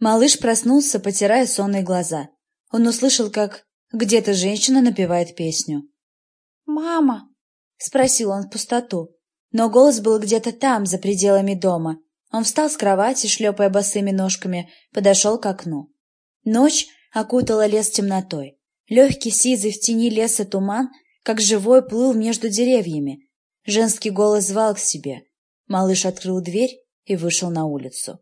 Малыш проснулся, потирая сонные глаза. Он услышал, как где-то женщина напевает песню. «Мама!» — спросил он в пустоту. Но голос был где-то там, за пределами дома. Он встал с кровати, шлепая босыми ножками, подошел к окну. Ночь окутала лес темнотой. Легкий сизый в тени леса туман, как живой, плыл между деревьями. Женский голос звал к себе. Малыш открыл дверь и вышел на улицу.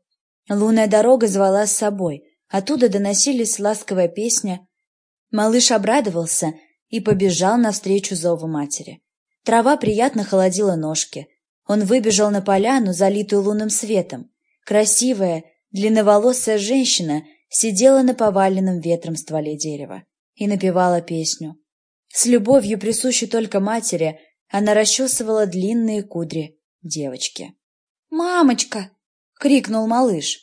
Лунная дорога звала с собой. Оттуда доносились ласковая песня. Малыш обрадовался и побежал навстречу зову матери. Трава приятно холодила ножки. Он выбежал на поляну, залитую лунным светом. Красивая, длинноволосая женщина сидела на поваленном ветром стволе дерева и напевала песню. С любовью, присущей только матери, она расчесывала длинные кудри девочки. «Мамочка!» — крикнул малыш.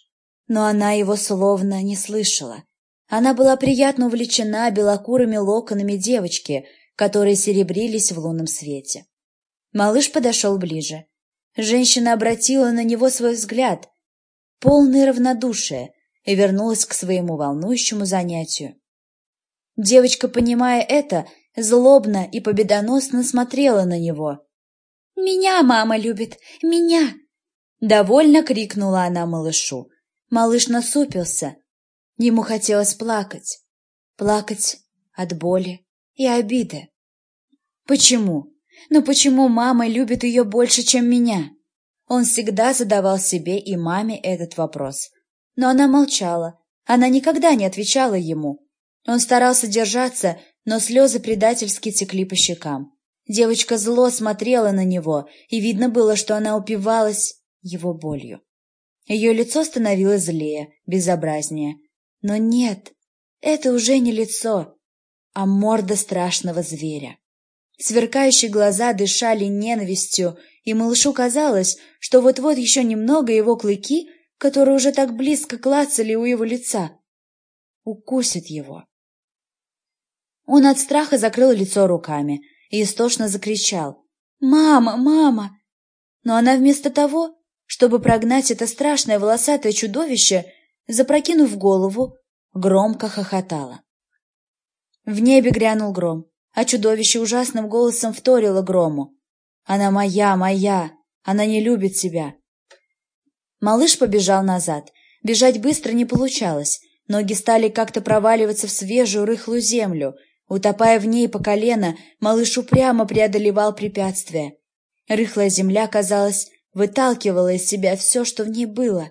Но она его словно не слышала. Она была приятно увлечена белокурыми локонами девочки, которые серебрились в лунном свете. Малыш подошел ближе. Женщина обратила на него свой взгляд, полный равнодушия, и вернулась к своему волнующему занятию. Девочка, понимая это, злобно и победоносно смотрела на него. «Меня мама любит! Меня!» Довольно крикнула она малышу. Малыш насупился. Ему хотелось плакать. Плакать от боли и обиды. Почему? Ну почему мама любит ее больше, чем меня? Он всегда задавал себе и маме этот вопрос. Но она молчала. Она никогда не отвечала ему. Он старался держаться, но слезы предательски текли по щекам. Девочка зло смотрела на него, и видно было, что она упивалась его болью. Ее лицо становилось злее, безобразнее. Но нет, это уже не лицо, а морда страшного зверя. Сверкающие глаза дышали ненавистью, и малышу казалось, что вот-вот еще немного его клыки, которые уже так близко клацали у его лица, укусят его. Он от страха закрыл лицо руками и истошно закричал «Мама! Мама!» Но она вместо того чтобы прогнать это страшное волосатое чудовище, запрокинув голову, громко хохотала. В небе грянул гром, а чудовище ужасным голосом вторило грому. «Она моя, моя! Она не любит тебя!» Малыш побежал назад. Бежать быстро не получалось. Ноги стали как-то проваливаться в свежую рыхлую землю. Утопая в ней по колено, малыш упрямо преодолевал препятствия. Рыхлая земля, казалась, выталкивала из себя все, что в ней было.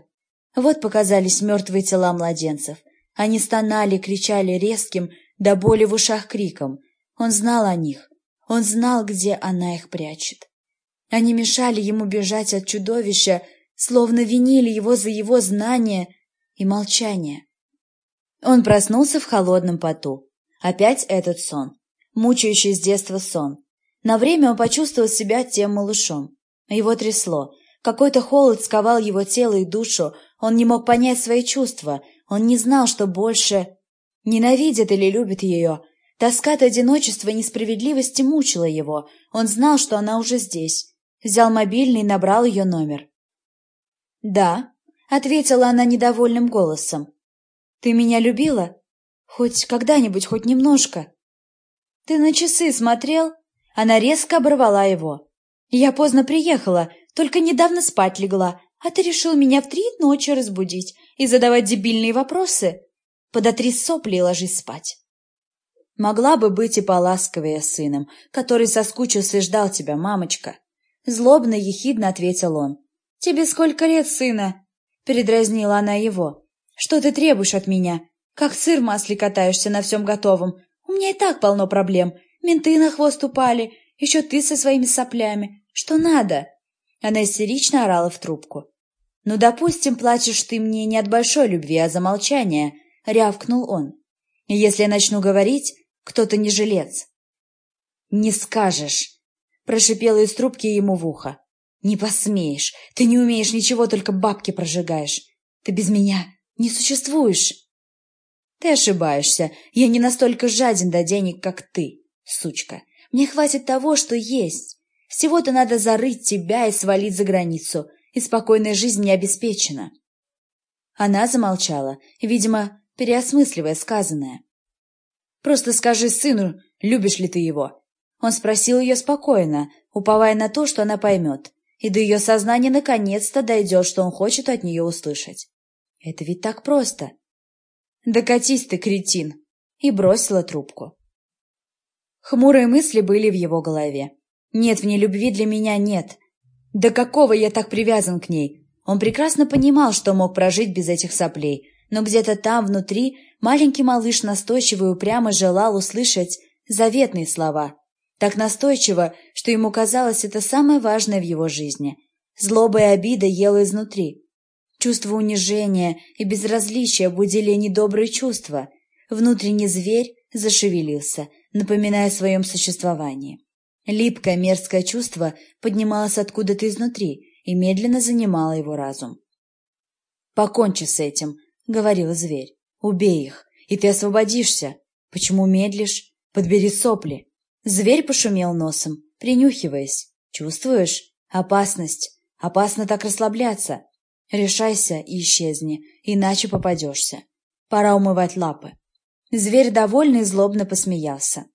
Вот показались мертвые тела младенцев. Они стонали, кричали резким, до боли в ушах криком. Он знал о них. Он знал, где она их прячет. Они мешали ему бежать от чудовища, словно винили его за его знание и молчание. Он проснулся в холодном поту. Опять этот сон. Мучающий с детства сон. На время он почувствовал себя тем малышом. Его трясло. Какой-то холод сковал его тело и душу. Он не мог понять свои чувства. Он не знал, что больше ненавидит или любит ее. Тоска от одиночества и несправедливости мучила его. Он знал, что она уже здесь. Взял мобильный и набрал ее номер. «Да», — ответила она недовольным голосом. «Ты меня любила? Хоть когда-нибудь, хоть немножко?» «Ты на часы смотрел?» Она резко оборвала его. Я поздно приехала, только недавно спать легла, а ты решил меня в три ночи разбудить и задавать дебильные вопросы? Подотри сопли и ложись спать. Могла бы быть и поласковее сыном, который соскучился и ждал тебя, мамочка. Злобно, ехидно ответил он. Тебе сколько лет, сына? Передразнила она его. Что ты требуешь от меня? Как сыр в масле катаешься на всем готовом? У меня и так полно проблем. Менты на хвост упали, еще ты со своими соплями. Что надо?» Она истерично орала в трубку. «Ну, допустим, плачешь ты мне не от большой любви, а за молчание», — рявкнул он. «Если я начну говорить, кто-то не жилец». «Не скажешь», — прошипела из трубки ему в ухо. «Не посмеешь. Ты не умеешь ничего, только бабки прожигаешь. Ты без меня не существуешь». «Ты ошибаешься. Я не настолько жаден до денег, как ты, сучка. Мне хватит того, что есть. Всего-то надо зарыть тебя и свалить за границу, и спокойная жизнь не обеспечена. Она замолчала, видимо, переосмысливая сказанное. «Просто скажи сыну, любишь ли ты его?» Он спросил ее спокойно, уповая на то, что она поймет, и до ее сознания наконец-то дойдет, что он хочет от нее услышать. Это ведь так просто. «Да катись ты, кретин!» и бросила трубку. Хмурые мысли были в его голове. «Нет, в ней любви для меня нет. Да какого я так привязан к ней?» Он прекрасно понимал, что мог прожить без этих соплей, но где-то там, внутри, маленький малыш настойчиво и упрямо желал услышать заветные слова. Так настойчиво, что ему казалось это самое важное в его жизни. Злоба и обида ела изнутри. Чувство унижения и безразличия будили недобрые чувства. Внутренний зверь зашевелился, напоминая о своем существовании. Липкое мерзкое чувство поднималось откуда-то изнутри и медленно занимало его разум. «Покончи с этим», — говорил зверь. «Убей их, и ты освободишься. Почему медлишь? Подбери сопли». Зверь пошумел носом, принюхиваясь. «Чувствуешь? Опасность. Опасно так расслабляться. Решайся и исчезни, иначе попадешься. Пора умывать лапы. Зверь довольно и злобно посмеялся.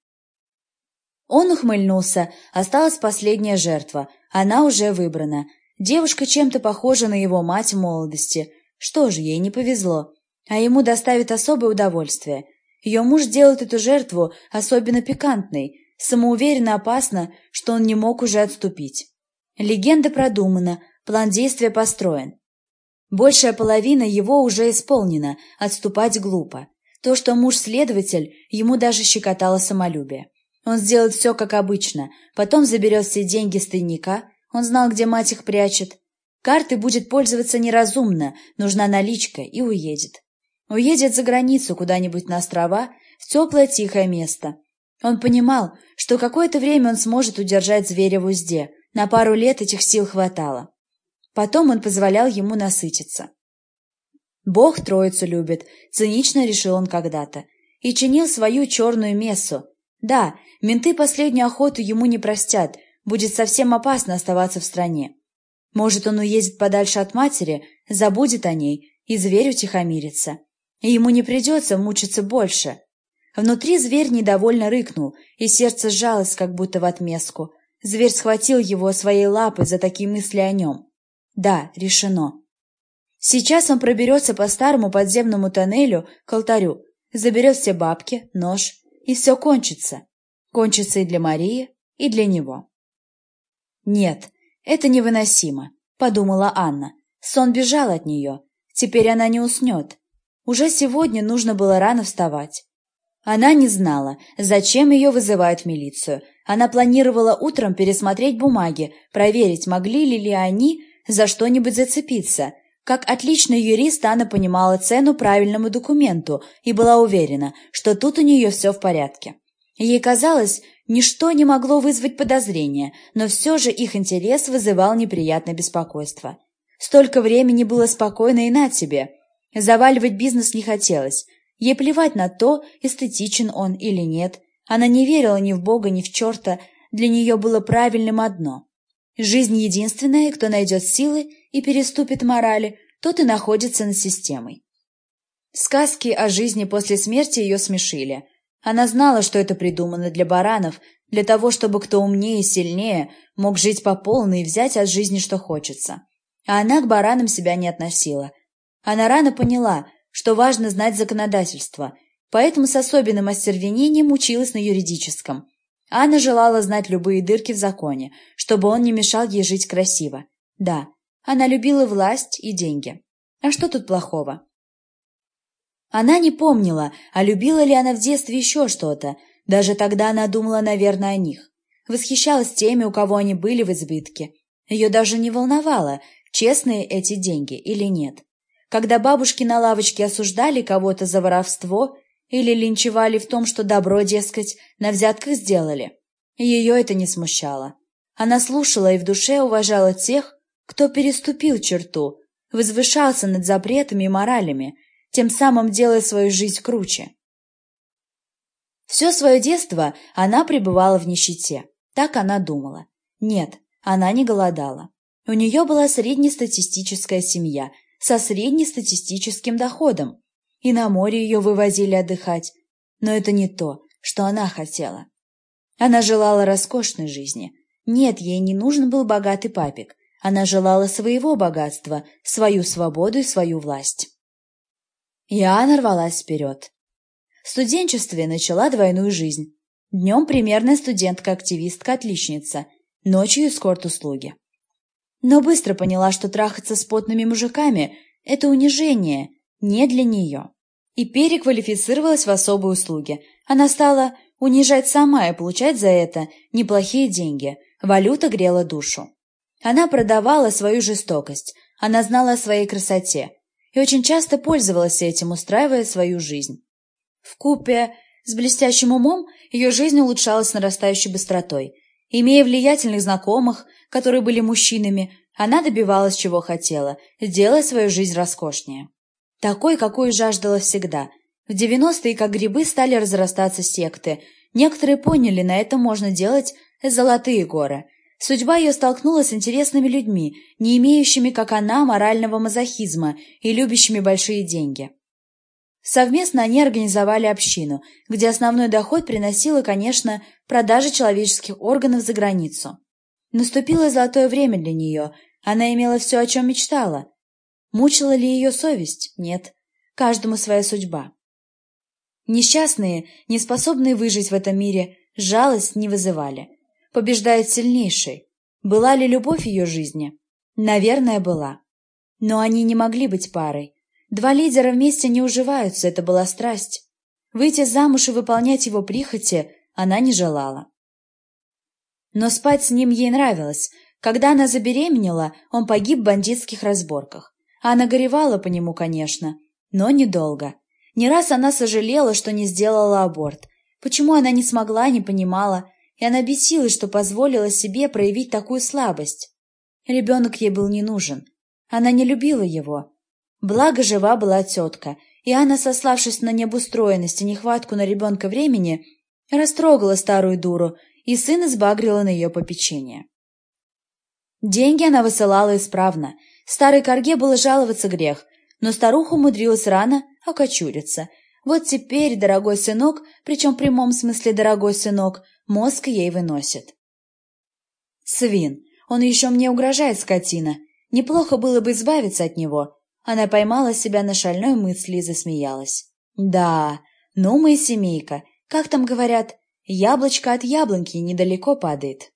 Он ухмыльнулся. Осталась последняя жертва. Она уже выбрана. Девушка чем-то похожа на его мать в молодости. Что же, ей не повезло. А ему доставит особое удовольствие. Ее муж делает эту жертву особенно пикантной. Самоуверенно опасно, что он не мог уже отступить. Легенда продумана, план действия построен. Большая половина его уже исполнена, отступать глупо. То, что муж-следователь, ему даже щекотало самолюбие. Он сделает все, как обычно, потом заберет все деньги с тайника, он знал, где мать их прячет. Карты будет пользоваться неразумно, нужна наличка, и уедет. Уедет за границу куда-нибудь на острова, в теплое тихое место. Он понимал, что какое-то время он сможет удержать зверя в узде, на пару лет этих сил хватало. Потом он позволял ему насытиться. Бог троицу любит, цинично решил он когда-то, и чинил свою черную мессу. Да, менты последнюю охоту ему не простят, будет совсем опасно оставаться в стране. Может, он уедет подальше от матери, забудет о ней, и зверь утихомирится. И ему не придется мучиться больше. Внутри зверь недовольно рыкнул, и сердце сжалось, как будто в отместку. Зверь схватил его своей лапой за такие мысли о нем. Да, решено. Сейчас он проберется по старому подземному тоннелю к алтарю, заберет все бабки, нож, и все кончится. Кончится и для Марии, и для него. Нет, это невыносимо, подумала Анна. Сон бежал от нее. Теперь она не уснет. Уже сегодня нужно было рано вставать. Она не знала, зачем ее вызывают в милицию. Она планировала утром пересмотреть бумаги, проверить, могли ли они за что-нибудь зацепиться. Как отличный юрист она понимала цену правильному документу и была уверена, что тут у нее все в порядке. Ей казалось, ничто не могло вызвать подозрения, но все же их интерес вызывал неприятное беспокойство. Столько времени было спокойно и на тебе. Заваливать бизнес не хотелось. Ей плевать на то, эстетичен он или нет. Она не верила ни в Бога, ни в черта. Для нее было правильным одно Жизнь единственная, кто найдет силы и переступит морали, тот и находится над системой. Сказки о жизни после смерти ее смешили. Она знала, что это придумано для баранов, для того, чтобы кто умнее и сильнее мог жить по полной и взять от жизни, что хочется. А она к баранам себя не относила. Она рано поняла, что важно знать законодательство, поэтому с особенным остервенением училась на юридическом – Анна желала знать любые дырки в законе, чтобы он не мешал ей жить красиво. Да, она любила власть и деньги. А что тут плохого? Она не помнила, а любила ли она в детстве еще что-то. Даже тогда она думала, наверное, о них. Восхищалась теми, у кого они были в избытке. Ее даже не волновало, честные эти деньги или нет. Когда бабушки на лавочке осуждали кого-то за воровство или линчевали в том, что добро, дескать, на взятках сделали. Ее это не смущало. Она слушала и в душе уважала тех, кто переступил черту, возвышался над запретами и моралями, тем самым делая свою жизнь круче. Все свое детство она пребывала в нищете. Так она думала. Нет, она не голодала. У нее была среднестатистическая семья, со среднестатистическим доходом. И на море ее вывозили отдыхать. Но это не то, что она хотела. Она желала роскошной жизни. Нет, ей не нужен был богатый папик. Она желала своего богатства, свою свободу и свою власть. И Анна рвалась вперед. В студенчестве начала двойную жизнь. Днем примерная студентка-активистка-отличница, ночью эскорт-услуги. Но быстро поняла, что трахаться с потными мужиками – это унижение, не для нее. И переквалифицировалась в особые услуги. Она стала унижать сама и получать за это неплохие деньги. Валюта грела душу. Она продавала свою жестокость, она знала о своей красоте и очень часто пользовалась этим, устраивая свою жизнь. В купе с блестящим умом ее жизнь улучшалась нарастающей быстротой. Имея влиятельных знакомых, которые были мужчинами, она добивалась чего хотела, делая свою жизнь роскошнее. Такой, какую жаждала всегда. В 90-е, как грибы, стали разрастаться секты. Некоторые поняли, на это можно делать золотые горы – Судьба ее столкнула с интересными людьми, не имеющими, как она, морального мазохизма и любящими большие деньги. Совместно они организовали общину, где основной доход приносила, конечно, продажа человеческих органов за границу. Наступило золотое время для нее, она имела все, о чем мечтала. Мучила ли ее совесть? Нет. Каждому своя судьба. Несчастные, неспособные выжить в этом мире, жалость не вызывали побеждает сильнейший. Была ли любовь ее жизни? Наверное, была. Но они не могли быть парой. Два лидера вместе не уживаются, это была страсть. Выйти замуж и выполнять его прихоти она не желала. Но спать с ним ей нравилось. Когда она забеременела, он погиб в бандитских разборках. Она горевала по нему, конечно, но недолго. Не раз она сожалела, что не сделала аборт. Почему она не смогла, не понимала, и она бесилась, что позволила себе проявить такую слабость. Ребенок ей был не нужен. Она не любила его. Благо жива была тетка, и она, сославшись на необустроенность и нехватку на ребенка времени, растрогала старую дуру, и сына сбагрила на ее попечение. Деньги она высылала исправно. Старой корге было жаловаться грех, но старуха умудрилась рано окочуриться. Вот теперь дорогой сынок, причем в прямом смысле дорогой сынок, Мозг ей выносит. Свин. Он еще мне угрожает, скотина. Неплохо было бы избавиться от него. Она поймала себя на шальной мысли и засмеялась. Да, ну мы семейка. Как там говорят, яблочко от яблоньки недалеко падает.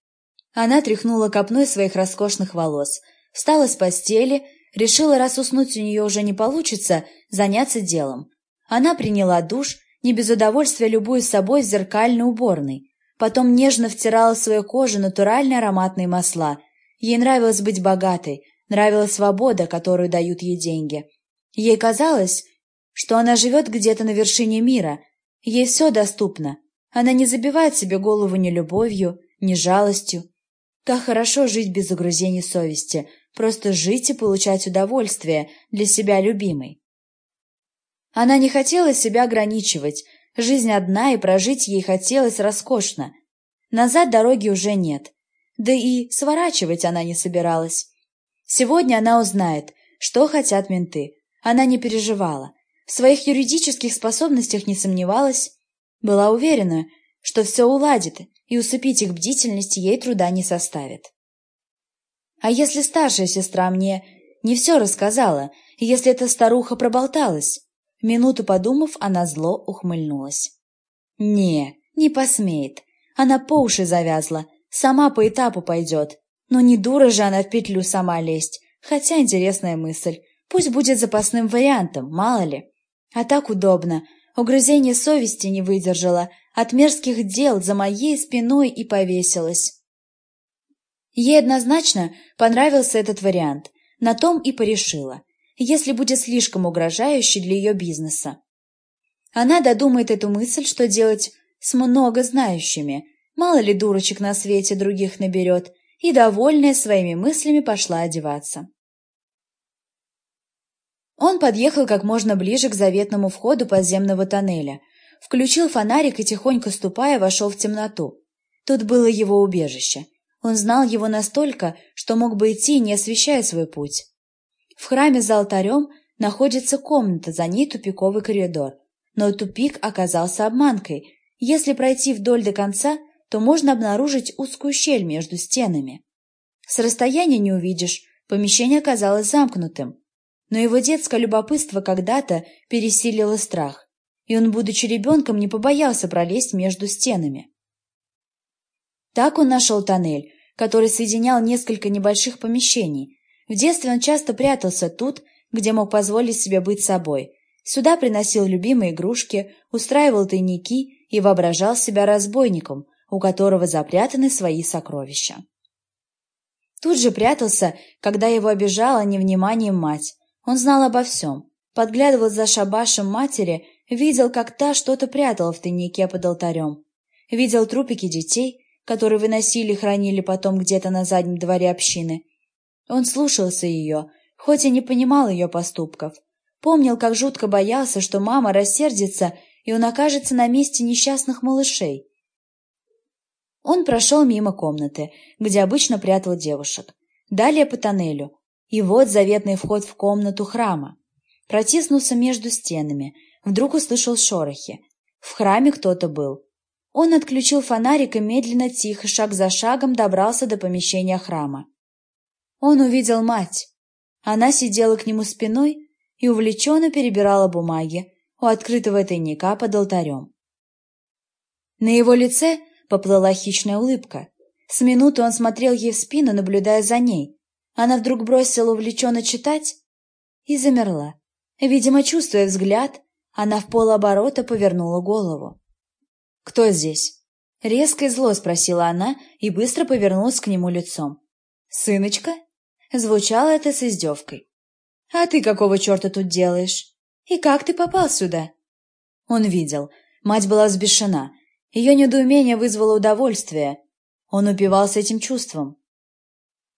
Она тряхнула копной своих роскошных волос, встала с постели, решила, раз уснуть у нее уже не получится, заняться делом. Она приняла душ, не без удовольствия любуясь собой в зеркальной уборной. Потом нежно втирала в свою кожу натуральные ароматные масла. Ей нравилось быть богатой, нравилась свобода, которую дают ей деньги. Ей казалось, что она живет где-то на вершине мира. Ей все доступно. Она не забивает себе голову ни любовью, ни жалостью. Как хорошо жить без загрузения совести, просто жить и получать удовольствие для себя любимой. Она не хотела себя ограничивать, Жизнь одна, и прожить ей хотелось роскошно. Назад дороги уже нет. Да и сворачивать она не собиралась. Сегодня она узнает, что хотят менты. Она не переживала. В своих юридических способностях не сомневалась. Была уверена, что все уладит, и усыпить их бдительность ей труда не составит. А если старшая сестра мне не все рассказала, если эта старуха проболталась? Минуту подумав, она зло ухмыльнулась. «Не, не посмеет. Она по уши завязла. Сама по этапу пойдет. Но не дура же она в петлю сама лезть. Хотя интересная мысль. Пусть будет запасным вариантом, мало ли. А так удобно. Угрызение совести не выдержала. От мерзких дел за моей спиной и повесилась. Ей однозначно понравился этот вариант. На том и порешила если будет слишком угрожающей для ее бизнеса. Она додумает эту мысль, что делать с много знающими, мало ли дурочек на свете других наберет, и, довольная своими мыслями, пошла одеваться. Он подъехал как можно ближе к заветному входу подземного тоннеля, включил фонарик и, тихонько ступая, вошел в темноту. Тут было его убежище. Он знал его настолько, что мог бы идти, не освещая свой путь. В храме за алтарем находится комната, за ней тупиковый коридор. Но тупик оказался обманкой. Если пройти вдоль до конца, то можно обнаружить узкую щель между стенами. С расстояния не увидишь, помещение оказалось замкнутым. Но его детское любопытство когда-то пересилило страх, и он, будучи ребенком, не побоялся пролезть между стенами. Так он нашел тоннель, который соединял несколько небольших помещений. В детстве он часто прятался тут, где мог позволить себе быть собой. Сюда приносил любимые игрушки, устраивал тайники и воображал себя разбойником, у которого запрятаны свои сокровища. Тут же прятался, когда его обижала невниманием мать. Он знал обо всем, подглядывал за шабашем матери, видел, как та что-то прятала в тайнике под алтарем. Видел трупики детей, которые выносили и хранили потом где-то на заднем дворе общины. Он слушался ее, хоть и не понимал ее поступков. Помнил, как жутко боялся, что мама рассердится, и он окажется на месте несчастных малышей. Он прошел мимо комнаты, где обычно прятал девушек. Далее по тоннелю. И вот заветный вход в комнату храма. Протиснулся между стенами. Вдруг услышал шорохи. В храме кто-то был. Он отключил фонарик и медленно, тихо, шаг за шагом добрался до помещения храма. Он увидел мать. Она сидела к нему спиной и увлеченно перебирала бумаги у открытого тайника под алтарем. На его лице поплыла хищная улыбка. С минуты он смотрел ей в спину, наблюдая за ней. Она вдруг бросила увлеченно читать и замерла. Видимо, чувствуя взгляд, она в полоборота повернула голову. «Кто здесь?» Резко и зло спросила она и быстро повернулась к нему лицом. «Сыночка?» Звучало это с издевкой. «А ты какого черта тут делаешь? И как ты попал сюда?» Он видел. Мать была взбешена. Ее недоумение вызвало удовольствие. Он упивался этим чувством.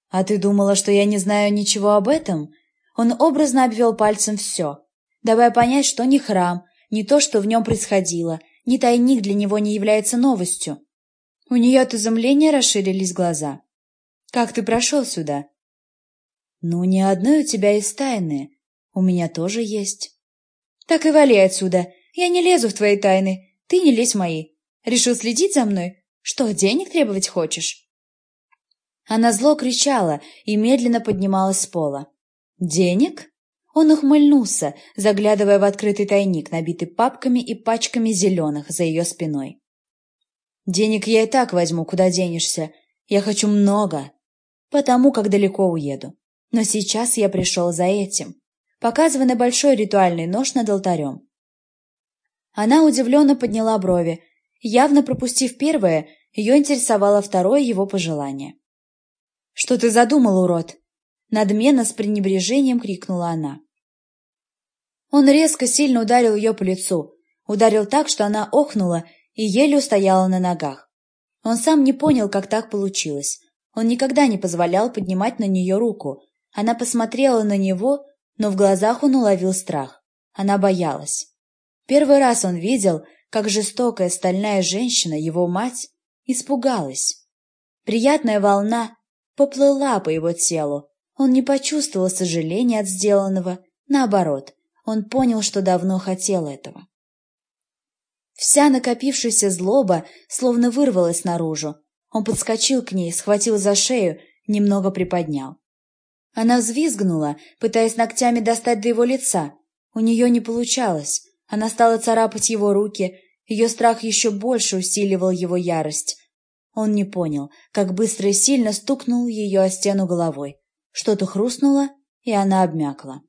«А ты думала, что я не знаю ничего об этом?» Он образно обвел пальцем все, давая понять, что ни храм, ни то, что в нем происходило, ни тайник для него не является новостью. У нее от изумления расширились глаза. «Как ты прошел сюда?» «Ну, ни одной у тебя из тайны. У меня тоже есть». «Так и вали отсюда. Я не лезу в твои тайны. Ты не лезь мои. Решил следить за мной? Что, денег требовать хочешь?» Она зло кричала и медленно поднималась с пола. «Денег?» Он ухмыльнулся, заглядывая в открытый тайник, набитый папками и пачками зеленых за ее спиной. «Денег я и так возьму, куда денешься. Я хочу много, потому как далеко уеду. Но сейчас я пришел за этим», показывая на большой ритуальный нож над алтарем. Она удивленно подняла брови. Явно пропустив первое, ее интересовало второе его пожелание. «Что ты задумал, урод?» Надменно с пренебрежением крикнула она. Он резко сильно ударил ее по лицу, ударил так, что она охнула и еле устояла на ногах. Он сам не понял, как так получилось. Он никогда не позволял поднимать на нее руку. Она посмотрела на него, но в глазах он уловил страх. Она боялась. Первый раз он видел, как жестокая стальная женщина, его мать, испугалась. Приятная волна поплыла по его телу. Он не почувствовал сожаления от сделанного, наоборот, он понял, что давно хотел этого. Вся накопившаяся злоба словно вырвалась наружу. Он подскочил к ней, схватил за шею, немного приподнял. Она взвизгнула, пытаясь ногтями достать до его лица. У нее не получалось. Она стала царапать его руки. Ее страх еще больше усиливал его ярость. Он не понял, как быстро и сильно стукнул ее о стену головой. Что-то хрустнуло, и она обмякла.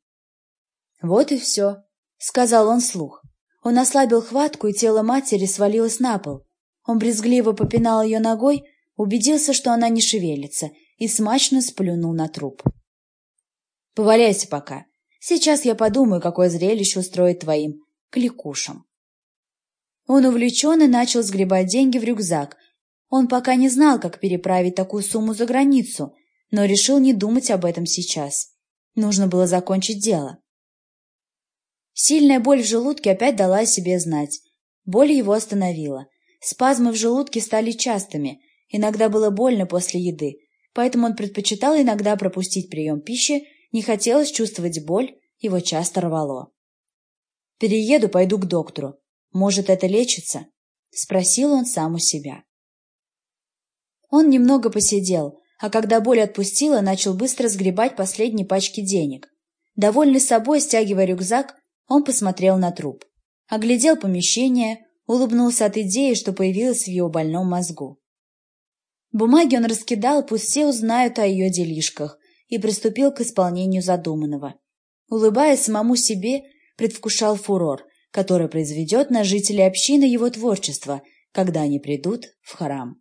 «Вот и все», — сказал он слух. Он ослабил хватку, и тело матери свалилось на пол. Он брезгливо попинал ее ногой, убедился, что она не шевелится, и смачно сплюнул на труп. «Поваляйся пока. Сейчас я подумаю, какое зрелище устроить твоим кликушам». Он увлеченно начал сгребать деньги в рюкзак. Он пока не знал, как переправить такую сумму за границу, но решил не думать об этом сейчас. Нужно было закончить дело. Сильная боль в желудке опять дала о себе знать. Боль его остановила. Спазмы в желудке стали частыми. Иногда было больно после еды, поэтому он предпочитал иногда пропустить прием пищи, Не хотелось чувствовать боль, его часто рвало. «Перееду, пойду к доктору. Может, это лечится?» — спросил он сам у себя. Он немного посидел, а когда боль отпустила, начал быстро сгребать последние пачки денег. Довольный собой, стягивая рюкзак, он посмотрел на труп. Оглядел помещение, улыбнулся от идеи, что появилась в его больном мозгу. Бумаги он раскидал, пусть все узнают о ее делишках, и приступил к исполнению задуманного. Улыбаясь самому себе, предвкушал фурор, который произведет на жителей общины его творчество, когда они придут в храм.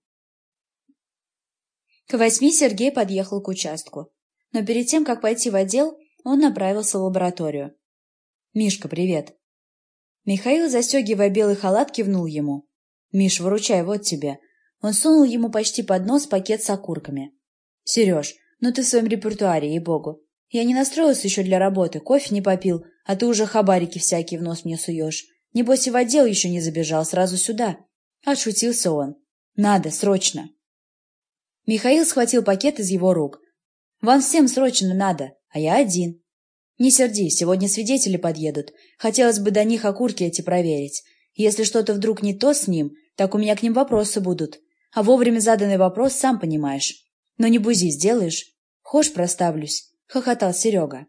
К восьми Сергей подъехал к участку. Но перед тем, как пойти в отдел, он направился в лабораторию. «Мишка, привет!» Михаил, застегивая белый халат, кивнул ему. «Миш, выручай, вот тебе». Он сунул ему почти под нос пакет с окурками. «Сереж, ну ты в своем репертуаре, ей-богу. Я не настроился еще для работы, кофе не попил, а ты уже хабарики всякие в нос мне суешь. Небось и в отдел еще не забежал, сразу сюда». Отшутился он. «Надо, срочно!» Михаил схватил пакет из его рук. «Вам всем срочно надо, а я один». «Не серди, сегодня свидетели подъедут. Хотелось бы до них окурки эти проверить. Если что-то вдруг не то с ним, так у меня к ним вопросы будут. А вовремя заданный вопрос сам понимаешь. Но не бузи, сделаешь? Хошь проставлюсь», — хохотал Серега.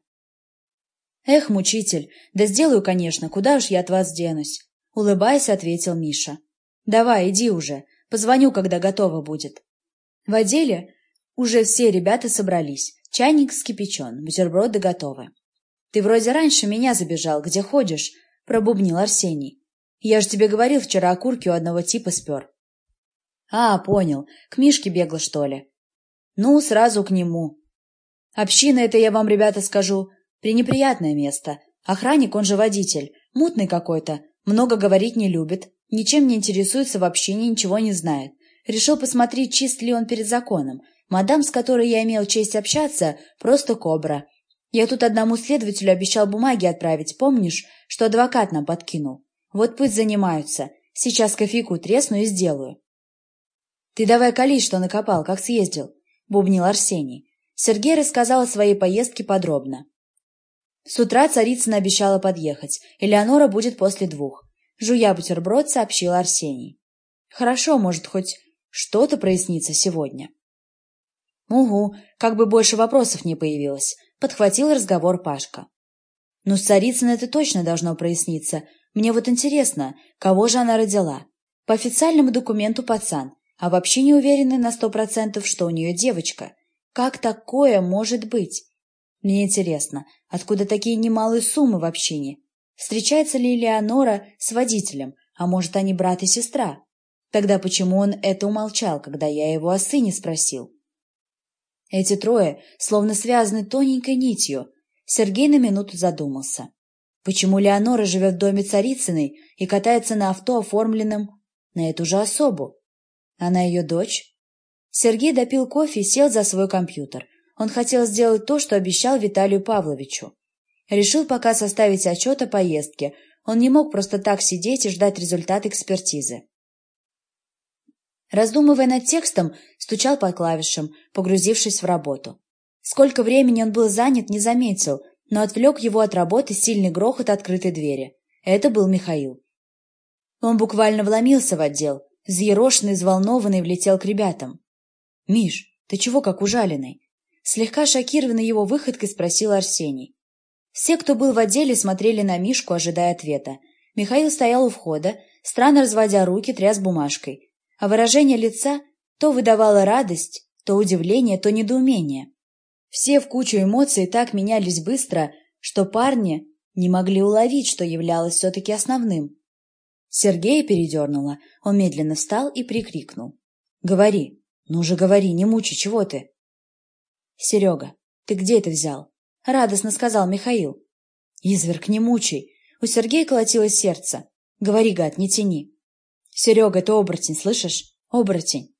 «Эх, мучитель, да сделаю, конечно, куда уж я от вас денусь?» Улыбаясь, ответил Миша. «Давай, иди уже, позвоню, когда готово будет». В отделе уже все ребята собрались. Чайник скипячен, бутерброды готовы. «Ты вроде раньше меня забежал. Где ходишь?» — пробубнил Арсений. «Я же тебе говорил, вчера окурки у одного типа спер». «А, понял. К Мишке бегал, что ли?» «Ну, сразу к нему». «Община это, я вам, ребята, скажу, пренеприятное место. Охранник, он же водитель, мутный какой-то, много говорить не любит, ничем не интересуется, вообще ничего не знает. Решил посмотреть, чист ли он перед законом. Мадам, с которой я имел честь общаться, просто кобра. Я тут одному следователю обещал бумаги отправить, помнишь, что адвокат нам подкинул? Вот пусть занимаются. Сейчас кофейку тресну и сделаю. Ты давай кали, что накопал, как съездил, — бубнил Арсений. Сергей рассказал о своей поездке подробно. С утра царицына обещала подъехать. Элеонора будет после двух. Жуя бутерброд, сообщил Арсений. Хорошо, может, хоть что-то прояснится сегодня. «Угу, как бы больше вопросов не появилось», — подхватил разговор Пашка. «Ну, с Царицыной это точно должно проясниться. Мне вот интересно, кого же она родила? По официальному документу пацан, а вообще не уверены на сто процентов, что у нее девочка. Как такое может быть? Мне интересно, откуда такие немалые суммы в общине? Встречается ли Леонора с водителем, а может, они брат и сестра? Тогда почему он это умолчал, когда я его о сыне спросил? Эти трое словно связаны тоненькой нитью. Сергей на минуту задумался. Почему Леонора живет в доме Царицыной и катается на авто, оформленном на эту же особу? Она ее дочь? Сергей допил кофе и сел за свой компьютер. Он хотел сделать то, что обещал Виталию Павловичу. Решил пока составить отчет о поездке. Он не мог просто так сидеть и ждать результат экспертизы. Раздумывая над текстом, стучал по клавишам, погрузившись в работу. Сколько времени он был занят, не заметил, но отвлек его от работы сильный грохот открытой двери. Это был Михаил. Он буквально вломился в отдел, взъерошенный, взволнованный, влетел к ребятам. «Миш, ты чего как ужаленный?» Слегка шокированный его выходкой спросил Арсений. Все, кто был в отделе, смотрели на Мишку, ожидая ответа. Михаил стоял у входа, странно разводя руки, тряс бумажкой а выражение лица то выдавало радость, то удивление, то недоумение. Все в кучу эмоций так менялись быстро, что парни не могли уловить, что являлось все-таки основным. Сергея передернуло, он медленно встал и прикрикнул. «Говори, ну же говори, не мучи, чего ты?» «Серега, ты где это взял?» — радостно сказал Михаил. «Изверг, не мучай!» У Сергея колотилось сердце. «Говори, гад, не тяни!» «Серега, это оборотень, слышишь? Оборотень!»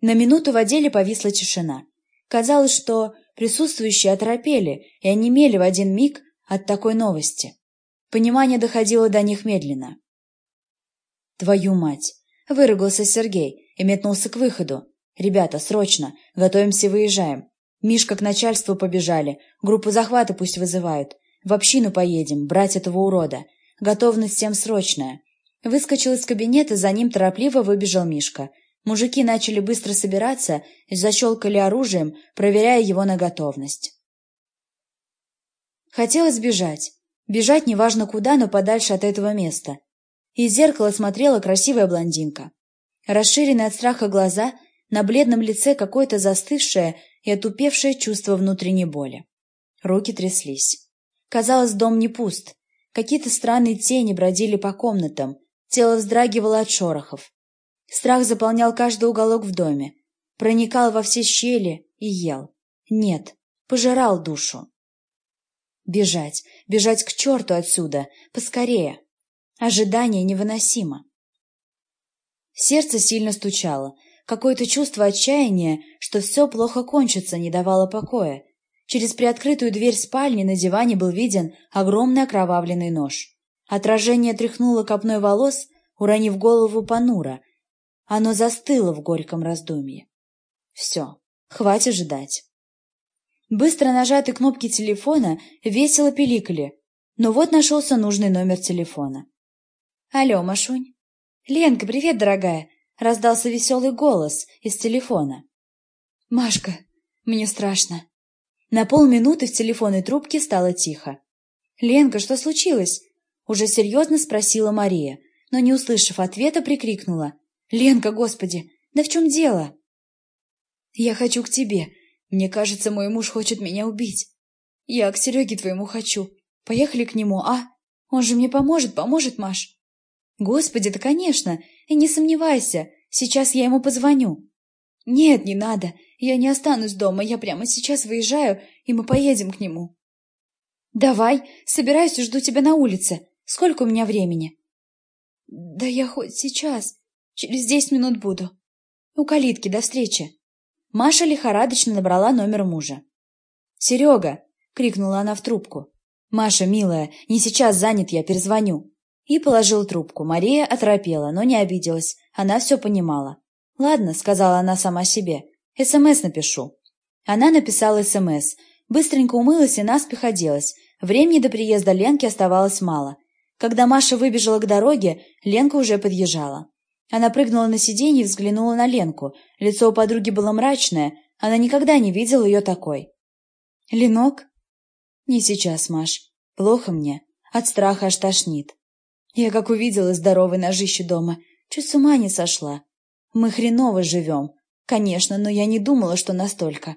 На минуту в отделе повисла тишина. Казалось, что присутствующие оторопели и онемели в один миг от такой новости. Понимание доходило до них медленно. «Твою мать!» — выругался Сергей и метнулся к выходу. «Ребята, срочно! Готовимся, выезжаем! Мишка к начальству побежали. Группу захвата пусть вызывают. В общину поедем, брать этого урода. Готовность всем срочная. Выскочил из кабинета, за ним торопливо выбежал Мишка. Мужики начали быстро собираться защелкали оружием, проверяя его на готовность. Хотелось бежать. Бежать неважно куда, но подальше от этого места. Из зеркала смотрела красивая блондинка. Расширенные от страха глаза, на бледном лице какое-то застывшее и отупевшее чувство внутренней боли. Руки тряслись. Казалось, дом не пуст. Какие-то странные тени бродили по комнатам, тело вздрагивало от шорохов. Страх заполнял каждый уголок в доме, проникал во все щели и ел. Нет, пожирал душу. Бежать, бежать к черту отсюда, поскорее. Ожидание невыносимо. Сердце сильно стучало. Какое-то чувство отчаяния, что все плохо кончится, не давало покоя. Через приоткрытую дверь спальни на диване был виден огромный окровавленный нож. Отражение тряхнуло копной волос, уронив голову понуро. Оно застыло в горьком раздумье. Все, хватит ждать. Быстро нажатые кнопки телефона весело пиликали, но вот нашелся нужный номер телефона. «Алло, Машунь?» «Ленка, привет, дорогая!» — раздался веселый голос из телефона. «Машка, мне страшно». На полминуты в телефонной трубке стало тихо. «Ленка, что случилось?» — уже серьезно спросила Мария, но, не услышав ответа, прикрикнула. «Ленка, господи, да в чем дело?» «Я хочу к тебе. Мне кажется, мой муж хочет меня убить. Я к Сереге твоему хочу. Поехали к нему, а? Он же мне поможет, поможет, Маш. Господи, да конечно. И не сомневайся, сейчас я ему позвоню. Нет, не надо. Я не останусь дома, я прямо сейчас выезжаю, и мы поедем к нему. Давай, собираюсь и жду тебя на улице. Сколько у меня времени? Да я хоть сейчас. Через десять минут буду. У калитки, до встречи. Маша лихорадочно набрала номер мужа. «Серега!» — крикнула она в трубку. «Маша, милая, не сейчас занят, я перезвоню». И положил трубку. Мария оторопела, но не обиделась. Она все понимала. «Ладно», — сказала она сама себе, — «СМС напишу». Она написала СМС, быстренько умылась и наспех оделась. Времени до приезда Ленки оставалось мало. Когда Маша выбежала к дороге, Ленка уже подъезжала. Она прыгнула на сиденье и взглянула на Ленку. Лицо у подруги было мрачное, она никогда не видела ее такой. «Ленок?» «Не сейчас, Маш. Плохо мне. От страха аж тошнит. Я как увидела здоровый ножище дома, чуть с ума не сошла. Мы хреново живем. Конечно, но я не думала, что настолько.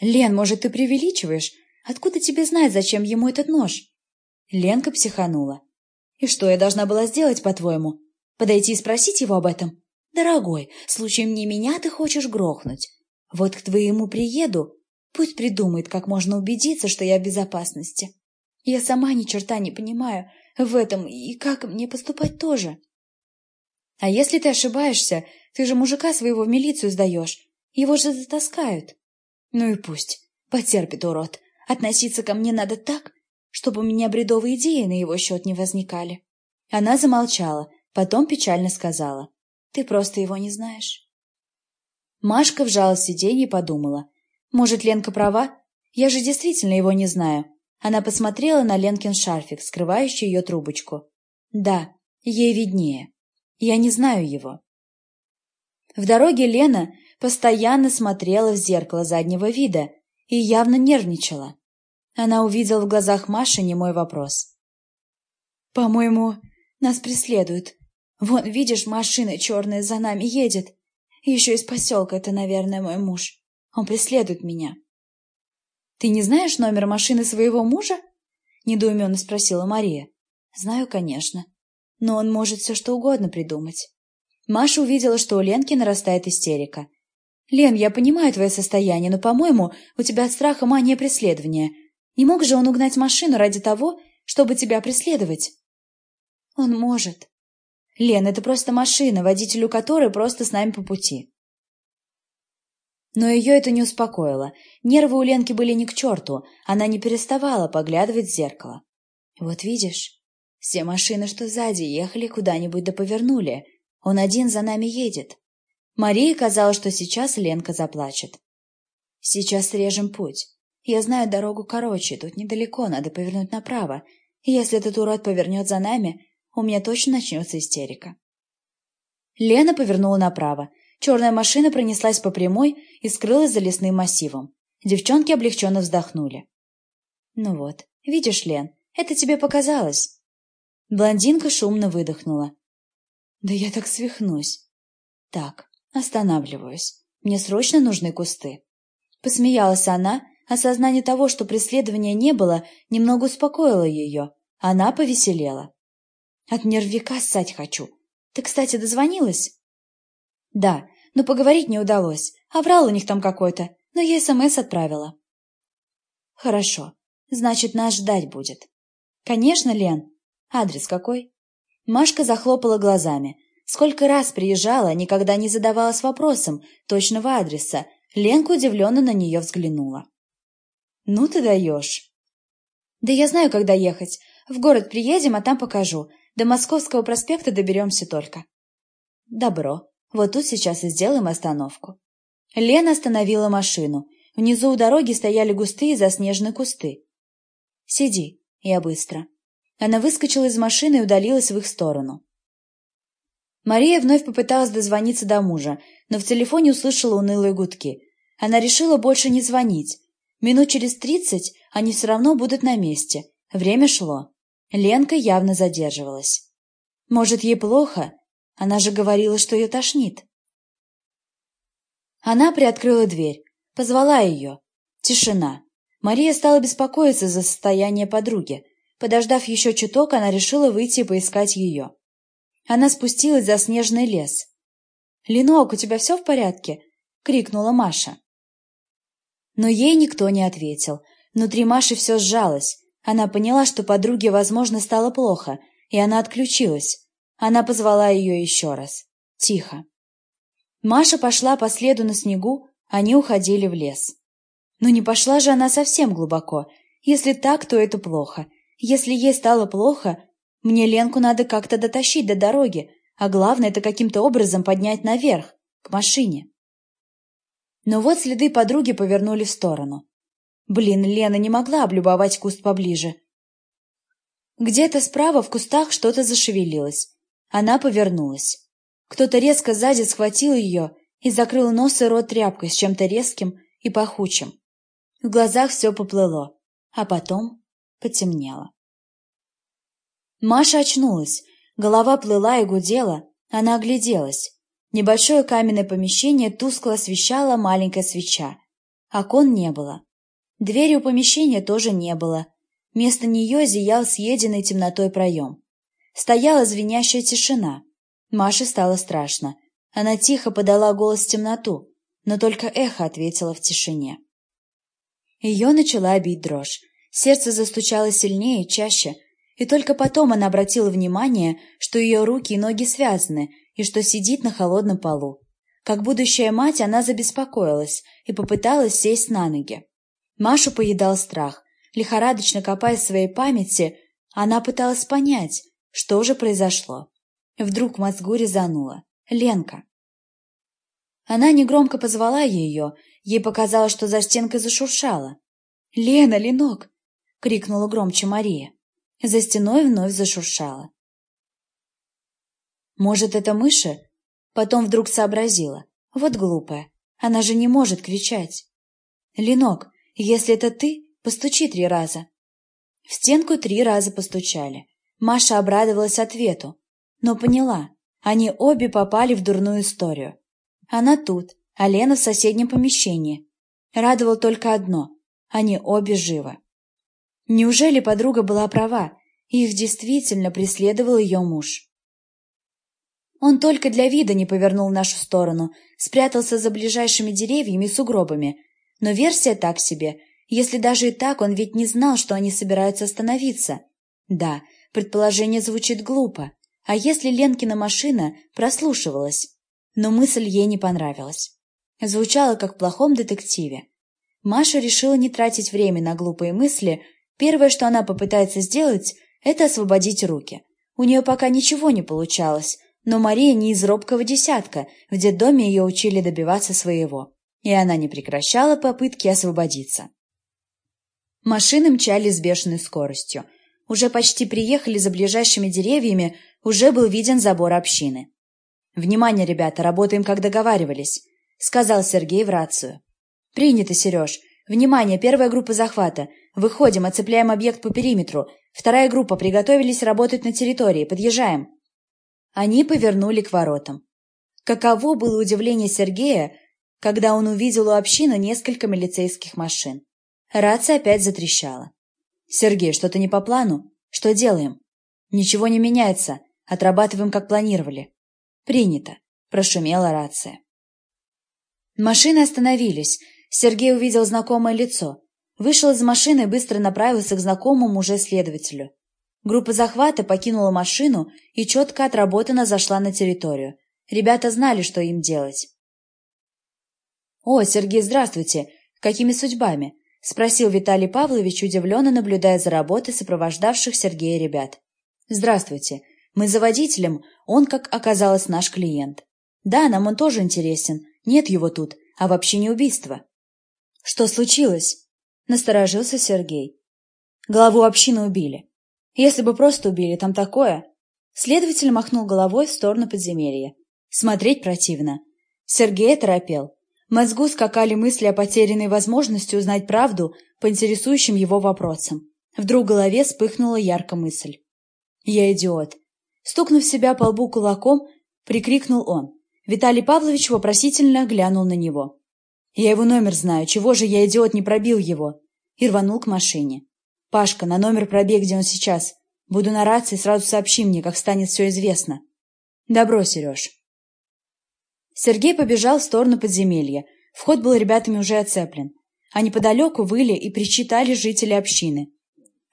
Лен, может, ты преувеличиваешь? Откуда тебе знать, зачем ему этот нож? Ленка психанула. И что я должна была сделать, по-твоему? Подойти и спросить его об этом? Дорогой, случаем не меня ты хочешь грохнуть? Вот к твоему приеду, пусть придумает, как можно убедиться, что я в безопасности. Я сама ни черта не понимаю в этом, и как мне поступать тоже. А если ты ошибаешься, ты же мужика своего в милицию сдаешь. Его же затаскают. Ну и пусть. Потерпит урод. Относиться ко мне надо так, чтобы у меня бредовые идеи на его счет не возникали. Она замолчала, Потом печально сказала. «Ты просто его не знаешь». Машка вжала сиденье и подумала. «Может, Ленка права? Я же действительно его не знаю». Она посмотрела на Ленкин шарфик, скрывающий ее трубочку. «Да, ей виднее. Я не знаю его». В дороге Лена постоянно смотрела в зеркало заднего вида и явно нервничала. Она увидела в глазах Маши немой вопрос. «По-моему, нас преследуют. Вон, видишь, машина черная за нами едет. Еще из поселка это, наверное, мой муж. Он преследует меня. Ты не знаешь номер машины своего мужа? Недоуменно спросила Мария. Знаю, конечно. Но он может все что угодно придумать. Маша увидела, что у Ленки нарастает истерика. «Лен, я понимаю твое состояние, но, по-моему, у тебя от страха мания преследования. Не мог же он угнать машину ради того, чтобы тебя преследовать?» «Он может», Лен, это просто машина, водителю которой просто с нами по пути. Но ее это не успокоило. Нервы у Ленки были не к черту. Она не переставала поглядывать в зеркало. Вот видишь, все машины, что сзади, ехали куда-нибудь да повернули. Он один за нами едет. Марии казалось, что сейчас Ленка заплачет. Сейчас срежем путь. Я знаю дорогу короче, тут недалеко, надо повернуть направо. Если этот урод повернет за нами, у меня точно начнется истерика. Лена повернула направо. Черная машина пронеслась по прямой и скрылась за лесным массивом. Девчонки облегченно вздохнули. «Ну вот, видишь, Лен, это тебе показалось». Блондинка шумно выдохнула. «Да я так свихнусь». «Так, останавливаюсь. Мне срочно нужны кусты». Посмеялась она, осознание того, что преследования не было, немного успокоило ее. Она повеселела. «От нервика ссать хочу. Ты, кстати, дозвонилась?» «Да, но поговорить не удалось. Аврал у них там какой-то, но я СМС отправила». «Хорошо. Значит, нас ждать будет». «Конечно, Лен. Адрес какой?» Машка захлопала глазами. Сколько раз приезжала, никогда не задавалась вопросом точного адреса, Ленка удивленно на нее взглянула. «Ну ты даешь!» «Да я знаю, когда ехать. В город приедем, а там покажу. До Московского проспекта доберемся только». «Добро. Вот тут сейчас и сделаем остановку». Лена остановила машину. Внизу у дороги стояли густые заснеженные кусты. «Сиди. Я быстро». Она выскочила из машины и удалилась в их сторону. Мария вновь попыталась дозвониться до мужа, но в телефоне услышала унылые гудки. Она решила больше не звонить. Минут через тридцать они все равно будут на месте. Время шло. Ленка явно задерживалась. Может, ей плохо? Она же говорила, что ее тошнит. Она приоткрыла дверь, позвала ее. Тишина. Мария стала беспокоиться за состояние подруги. Подождав еще чуток, она решила выйти и поискать ее. Она спустилась за снежный лес. «Ленок, у тебя все в порядке?» — крикнула Маша. Но ей никто не ответил. Внутри Маши все сжалось. Она поняла, что подруге, возможно, стало плохо, и она отключилась. Она позвала ее еще раз. Тихо. Маша пошла по следу на снегу, они уходили в лес. Но не пошла же она совсем глубоко. Если так, то это плохо. Если ей стало плохо, мне Ленку надо как-то дотащить до дороги, а главное, это каким-то образом поднять наверх, к машине. Но вот следы подруги повернули в сторону. Блин, Лена не могла облюбовать куст поближе. Где-то справа в кустах что-то зашевелилось. Она повернулась. Кто-то резко сзади схватил ее и закрыл нос и рот тряпкой с чем-то резким и пахучим. В глазах все поплыло, а потом потемнело. Маша очнулась. Голова плыла и гудела. Она огляделась. Небольшое каменное помещение тускло освещала маленькая свеча. Окон не было. Двери у помещения тоже не было. Вместо нее зиял съеденный темнотой проем. Стояла звенящая тишина. Маше стало страшно. Она тихо подала голос в темноту, но только эхо ответило в тишине. Ее начала бить дрожь. Сердце застучало сильнее чаще, и только потом она обратила внимание, что ее руки и ноги связаны, и что сидит на холодном полу. Как будущая мать, она забеспокоилась и попыталась сесть на ноги. Машу поедал страх. Лихорадочно копая в своей памяти, она пыталась понять, что же произошло. Вдруг в мозгу резануло. Ленка. Она негромко позвала ее, ей показалось, что за стенкой зашуршала. «Лена, Ленок!» — крикнула громче Мария. За стеной вновь зашуршало. Может, это мыши? Потом вдруг сообразила. Вот глупая. Она же не может кричать. Ленок, если это ты, постучи три раза. В стенку три раза постучали. Маша обрадовалась ответу, но поняла, они обе попали в дурную историю. Она тут, а Лена в соседнем помещении. Радовало только одно – они обе живы. Неужели подруга была права, их действительно преследовал ее муж? Он только для вида не повернул в нашу сторону, спрятался за ближайшими деревьями и сугробами. Но версия так себе. Если даже и так, он ведь не знал, что они собираются остановиться. Да, предположение звучит глупо. А если Ленкина машина прослушивалась? Но мысль ей не понравилась. Звучало, как в плохом детективе. Маша решила не тратить время на глупые мысли, Первое, что она попытается сделать, это освободить руки. У нее пока ничего не получалось, но Мария не из робкого десятка, в детдоме ее учили добиваться своего. и она не прекращала попытки освободиться. Машины мчались с бешеной скоростью. Уже почти приехали за ближайшими деревьями, уже был виден забор общины. «Внимание, ребята, работаем, как договаривались», — сказал Сергей в рацию. «Принято, Сереж. Внимание, первая группа захвата. Выходим, оцепляем объект по периметру. Вторая группа приготовились работать на территории. Подъезжаем». Они повернули к воротам. Каково было удивление Сергея, когда он увидел у общины несколько милицейских машин. Рация опять затрещала. «Сергей, что-то не по плану? Что делаем?» «Ничего не меняется. Отрабатываем, как планировали». «Принято», – прошумела рация. Машины остановились. Сергей увидел знакомое лицо. Вышел из машины и быстро направился к знакомому уже следователю. Группа захвата покинула машину и четко отработанно зашла на территорию. Ребята знали, что им делать. «О, Сергей, здравствуйте! Какими судьбами?» – спросил Виталий Павлович, удивленно наблюдая за работой сопровождавших Сергея ребят. «Здравствуйте. Мы за водителем, он, как оказалось, наш клиент. Да, нам он тоже интересен. Нет его тут, а вообще не убийство». «Что случилось?» – насторожился Сергей. «Главу общины убили. Если бы просто убили, там такое...» Следователь махнул головой в сторону подземелья. Смотреть противно. Сергей торопел. Мозгу скакали мысли о потерянной возможности узнать правду по интересующим его вопросам. Вдруг в голове вспыхнула яркая мысль. «Я идиот!» Стукнув себя по лбу кулаком, прикрикнул он. Виталий Павлович вопросительно глянул на него. «Я его номер знаю. Чего же я, идиот, не пробил его?» И рванул к машине. «Пашка, на номер пробег, где он сейчас. Буду на рации, сразу сообщи мне, как станет все известно». «Добро, Сереж». Сергей побежал в сторону подземелья. Вход был ребятами уже оцеплен. А неподалеку выли и причитали жители общины.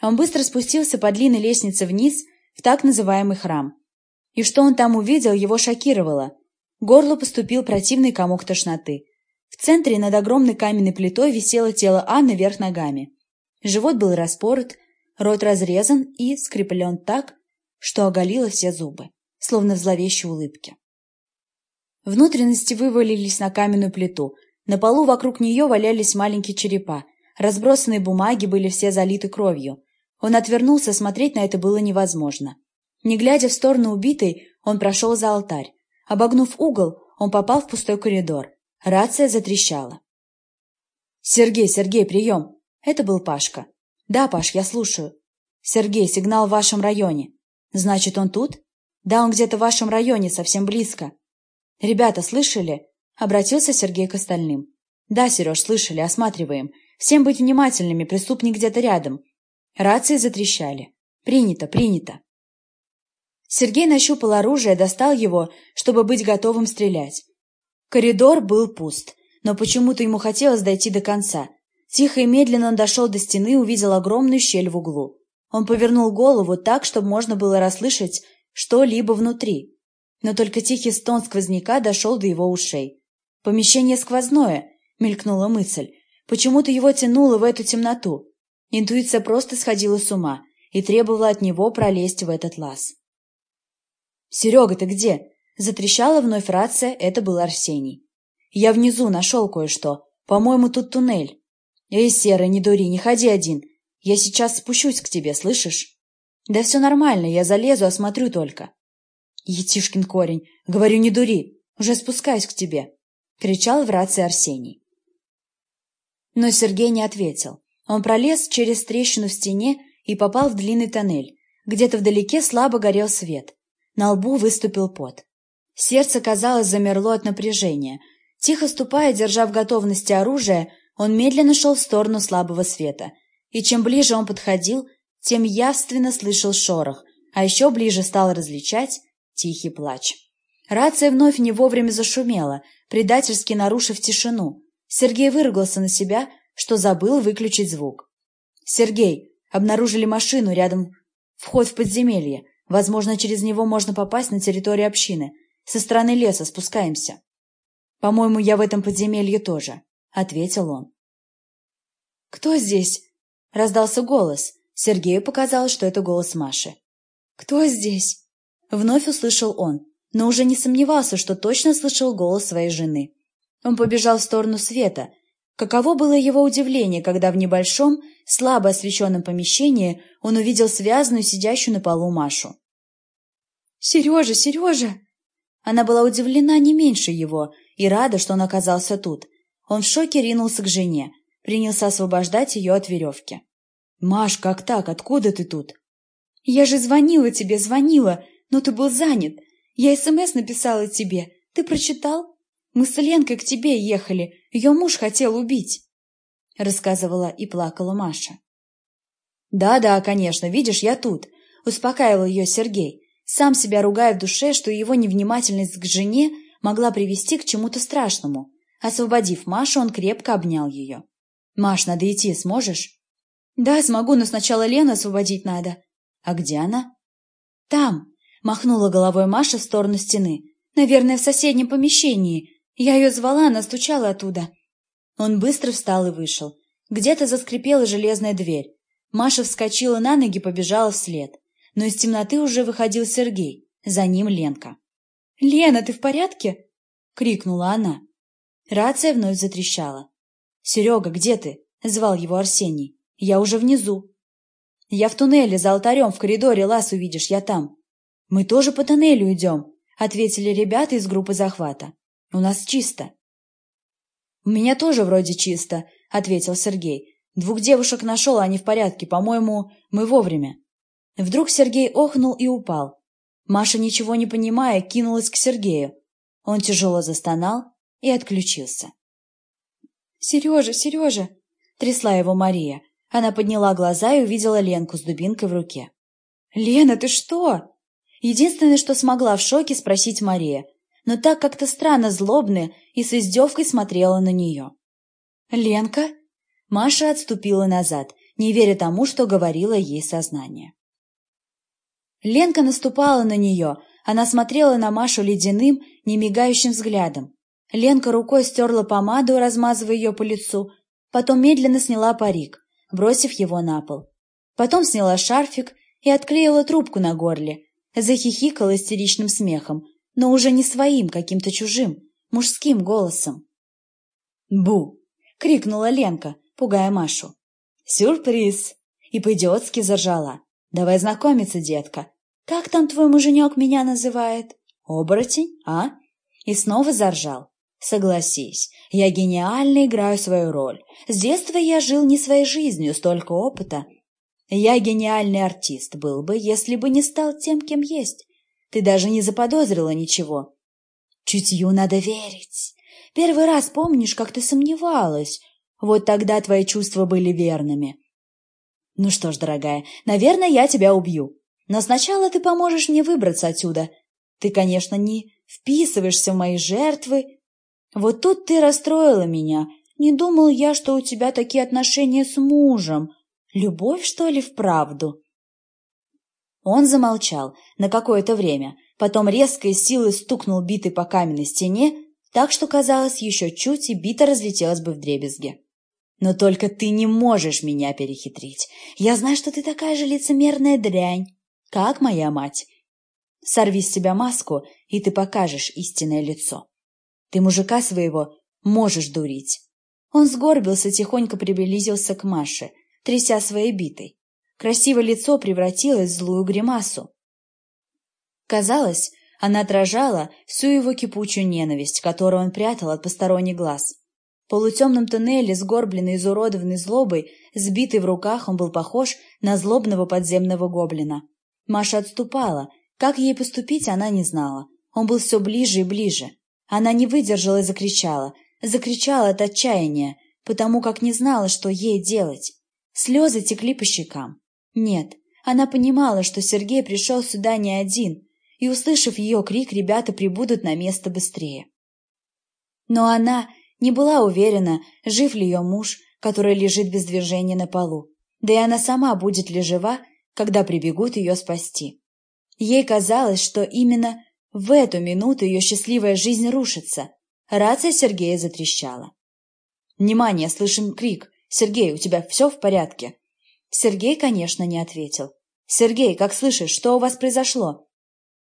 Он быстро спустился по длинной лестнице вниз в так называемый храм. И что он там увидел, его шокировало. Горло поступил противный комок тошноты. В центре над огромной каменной плитой висело тело Анны вверх ногами. Живот был распорот, рот разрезан и скреплен так, что оголило все зубы, словно в зловещей улыбке. Внутренности вывалились на каменную плиту. На полу вокруг нее валялись маленькие черепа. Разбросанные бумаги были все залиты кровью. Он отвернулся, смотреть на это было невозможно. Не глядя в сторону убитой, он прошел за алтарь. Обогнув угол, он попал в пустой коридор. Рация затрещала. «Сергей, Сергей, прием!» Это был Пашка. «Да, Паш, я слушаю». «Сергей, сигнал в вашем районе». «Значит, он тут?» «Да, он где-то в вашем районе, совсем близко». «Ребята, слышали?» — обратился Сергей к остальным. «Да, Сереж, слышали, осматриваем. Всем быть внимательными, преступник где-то рядом». Рации затрещали. «Принято, принято». Сергей нащупал оружие, достал его, чтобы быть готовым стрелять. Коридор был пуст, но почему-то ему хотелось дойти до конца. Тихо и медленно он дошел до стены и увидел огромную щель в углу. Он повернул голову так, чтобы можно было расслышать что-либо внутри но только тихий стон сквозняка дошел до его ушей. «Помещение сквозное», — мелькнула мысль. Почему-то его тянуло в эту темноту. Интуиция просто сходила с ума и требовала от него пролезть в этот лаз. «Серега, ты где?» — затрещала вновь рация, это был Арсений. «Я внизу нашел кое-что. По-моему, тут туннель». «Эй, Серый, не дури, не ходи один. Я сейчас спущусь к тебе, слышишь?» «Да все нормально, я залезу, осмотрю только». «Етишкин корень! Говорю, не дури! Уже спускаюсь к тебе!» — кричал в рации Арсений. Но Сергей не ответил. Он пролез через трещину в стене и попал в длинный тоннель. Где-то вдалеке слабо горел свет. На лбу выступил пот. Сердце, казалось, замерло от напряжения. Тихо ступая, держа в готовности оружие, он медленно шел в сторону слабого света. И чем ближе он подходил, тем явственно слышал шорох, а еще ближе стал различать Тихий плач. Рация вновь не вовремя зашумела, предательски нарушив тишину. Сергей выругался на себя, что забыл выключить звук. «Сергей, обнаружили машину рядом вход в подземелье. Возможно, через него можно попасть на территорию общины. Со стороны леса спускаемся». «По-моему, я в этом подземелье тоже», — ответил он. «Кто здесь?» — раздался голос. Сергею показалось, что это голос Маши. «Кто здесь?» Вновь услышал он, но уже не сомневался, что точно слышал голос своей жены. Он побежал в сторону света. Каково было его удивление, когда в небольшом, слабо освещенном помещении он увидел связанную, сидящую на полу Машу. «Сережа, Сережа!» Она была удивлена не меньше его и рада, что он оказался тут. Он в шоке ринулся к жене, принялся освобождать ее от веревки. «Маш, как так? Откуда ты тут?» «Я же звонила тебе, звонила, но ты был занят. Я СМС написала тебе. Ты прочитал? Мы с Ленкой к тебе ехали. Ее муж хотел убить», — рассказывала и плакала Маша. «Да-да, конечно, видишь, я тут», — успокаивал ее Сергей, сам себя ругая в душе, что его невнимательность к жене могла привести к чему-то страшному. Освободив Машу, он крепко обнял ее. «Маш, надо идти, сможешь?» «Да, смогу, но сначала Лену освободить надо». «А где она?» «Там», — махнула головой Маша в сторону стены. «Наверное, в соседнем помещении. Я ее звала, она стучала оттуда». Он быстро встал и вышел. Где-то заскрипела железная дверь. Маша вскочила на ноги, побежала вслед. Но из темноты уже выходил Сергей. За ним Ленка. «Лена, ты в порядке?» — крикнула она. Рация вновь затрещала. «Серега, где ты?» — звал его Арсений. Я уже внизу. Я в туннеле, за алтарем, в коридоре, лаз увидишь, я там. Мы тоже по тоннелю идем, ответили ребята из группы захвата. У нас чисто. У меня тоже вроде чисто, ответил Сергей. Двух девушек нашел, они в порядке, по-моему, мы вовремя. Вдруг Сергей охнул и упал. Маша, ничего не понимая, кинулась к Сергею. Он тяжело застонал и отключился. «Сережа, Сережа!» — трясла его Мария. Она подняла глаза и увидела Ленку с дубинкой в руке. «Лена, ты что?» Единственное, что смогла в шоке спросить Мария, но так как-то странно злобная и с издевкой смотрела на нее. «Ленка?» Маша отступила назад, не веря тому, что говорила ей сознание. Ленка наступала на нее, она смотрела на Машу ледяным, немигающим взглядом. Ленка рукой стерла помаду, размазывая ее по лицу, потом медленно сняла парик, бросив его на пол. Потом сняла шарфик и отклеила трубку на горле, захихикала истеричным смехом, но уже не своим, каким-то чужим, мужским голосом. «Бу!» — крикнула Ленка, пугая Машу. «Сюрприз!» — и по-идиотски заржала. «Давай знакомиться, детка. Как там твой муженек меня называет? Оборотень, а?» И снова заржал. Согласись, я гениально играю свою роль. С детства я жил не своей жизнью, столько опыта. Я гениальный артист был бы, если бы не стал тем, кем есть. Ты даже не заподозрила ничего. Чутью надо верить. Первый раз помнишь, как ты сомневалась. Вот тогда твои чувства были верными. Ну что ж, дорогая, наверное, я тебя убью. Но сначала ты поможешь мне выбраться отсюда. Ты, конечно, не вписываешься в мои жертвы, вот тут ты расстроила меня. Не думал я, что у тебя такие отношения с мужем. Любовь, что ли, вправду?» Он замолчал на какое-то время, потом резко и силой стукнул битой по каменной стене, так что, казалось, еще чуть, и бита разлетелась бы в дребезге. «Но только ты не можешь меня перехитрить. Я знаю, что ты такая же лицемерная дрянь, как моя мать. Сорви с себя маску, и ты покажешь истинное лицо». Ты мужика своего можешь дурить. Он сгорбился, тихонько приблизился к Маше, тряся своей битой. Красивое лицо превратилось в злую гримасу. Казалось, она отражала всю его кипучую ненависть, которую он прятал от посторонних глаз. В полутемном туннеле, сгорбленный, изуродованный злобой, сбитый в руках, он был похож на злобного подземного гоблина. Маша отступала. Как ей поступить, она не знала. Он был все ближе и ближе. Она не выдержала и закричала. Закричала от отчаяния, потому как не знала, что ей делать. Слезы текли по щекам. Нет, она понимала, что Сергей пришел сюда не один, и, услышав ее крик, ребята прибудут на место быстрее. Но она не была уверена, жив ли ее муж, который лежит без движения на полу, да и она сама будет ли жива, когда прибегут ее спасти. Ей казалось, что именно в эту минуту ее счастливая жизнь рушится. Рация Сергея затрещала. «Внимание! Слышим крик! Сергей, у тебя все в порядке?» Сергей, конечно, не ответил. «Сергей, как слышишь, что у вас произошло?»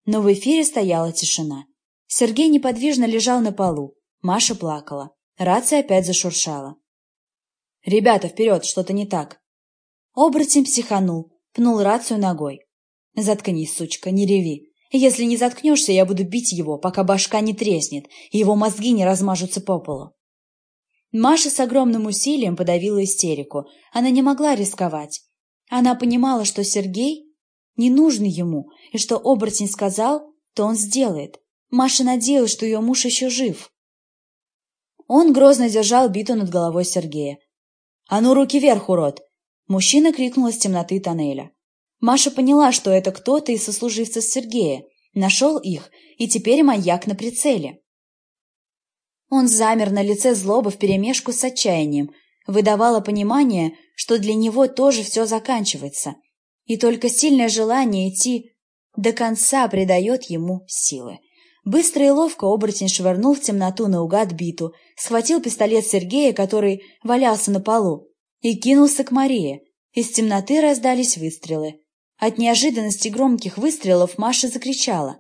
Но в эфире стояла тишина. Сергей неподвижно лежал на полу. Маша плакала. Рация опять зашуршала. «Ребята, вперед, что-то не так!» Оборотень психанул, пнул рацию ногой. «Заткнись, сучка, не реви. Если не заткнешься, я буду бить его, пока башка не треснет, и его мозги не размажутся по полу». Маша с огромным усилием подавила истерику. Она не могла рисковать. Она понимала, что Сергей не нужен ему, и что оборотень сказал, то он сделает. Маша надеялась, что ее муж еще жив. Он грозно держал биту над головой Сергея. «А ну, руки вверх, урод!» Мужчина крикнул из темноты тоннеля. Маша поняла, что это кто-то из сослуживцев Сергея. Нашел их, и теперь маньяк на прицеле. Он замер на лице злобы вперемешку с отчаянием, выдавало понимание, что для него тоже все заканчивается, и только сильное желание идти до конца придает ему силы. Быстро и ловко оборотень швырнул в темноту наугад биту, схватил пистолет Сергея, который валялся на полу, и кинулся к Марии. Из темноты раздались выстрелы. От неожиданности громких выстрелов Маша закричала.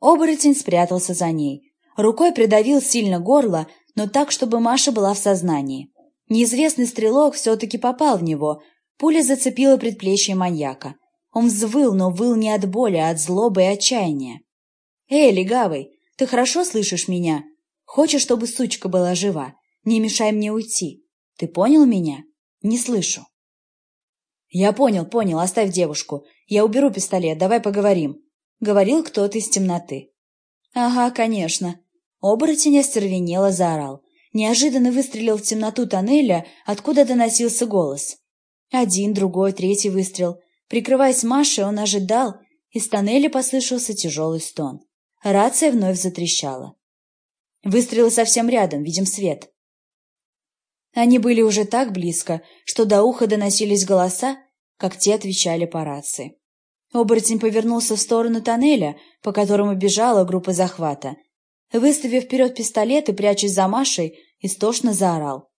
Оборотень спрятался за ней. Рукой придавил сильно горло, но так, чтобы Маша была в сознании. Неизвестный стрелок все-таки попал в него. Пуля зацепила предплечье маньяка. Он взвыл, но выл не от боли, а от злобы и отчаяния. «Эй, легавый, ты хорошо слышишь меня? Хочешь, чтобы сучка была жива? Не мешай мне уйти. Ты понял меня? Не слышу». «Я понял, понял, оставь девушку. Я уберу пистолет, давай поговорим», — говорил кто-то из темноты. «Ага, конечно». Оборотень остервенело заорал. Неожиданно выстрелил в темноту тоннеля, откуда доносился голос. Один, другой, третий выстрел. Прикрываясь Машей, он ожидал, из тоннеля послышался тяжелый стон. Рация вновь затрещала. Выстрелы совсем рядом, видим свет. Они были уже так близко, что до уха доносились голоса, как те отвечали по рации. Оборотень повернулся в сторону тоннеля, по которому бежала группа захвата. Выставив вперед пистолет и прячась за Машей, истошно заорал.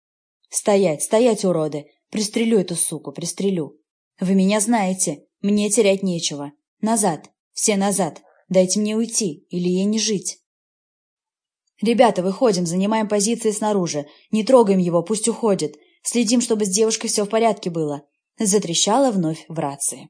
«Стоять, стоять, уроды! Пристрелю эту суку, пристрелю! Вы меня знаете, мне терять нечего. Назад, все назад, дайте мне уйти, или ей не жить!» «Ребята, выходим, занимаем позиции снаружи. Не трогаем его, пусть уходит. Следим, чтобы с девушкой все в порядке было». Затрещала вновь в рации.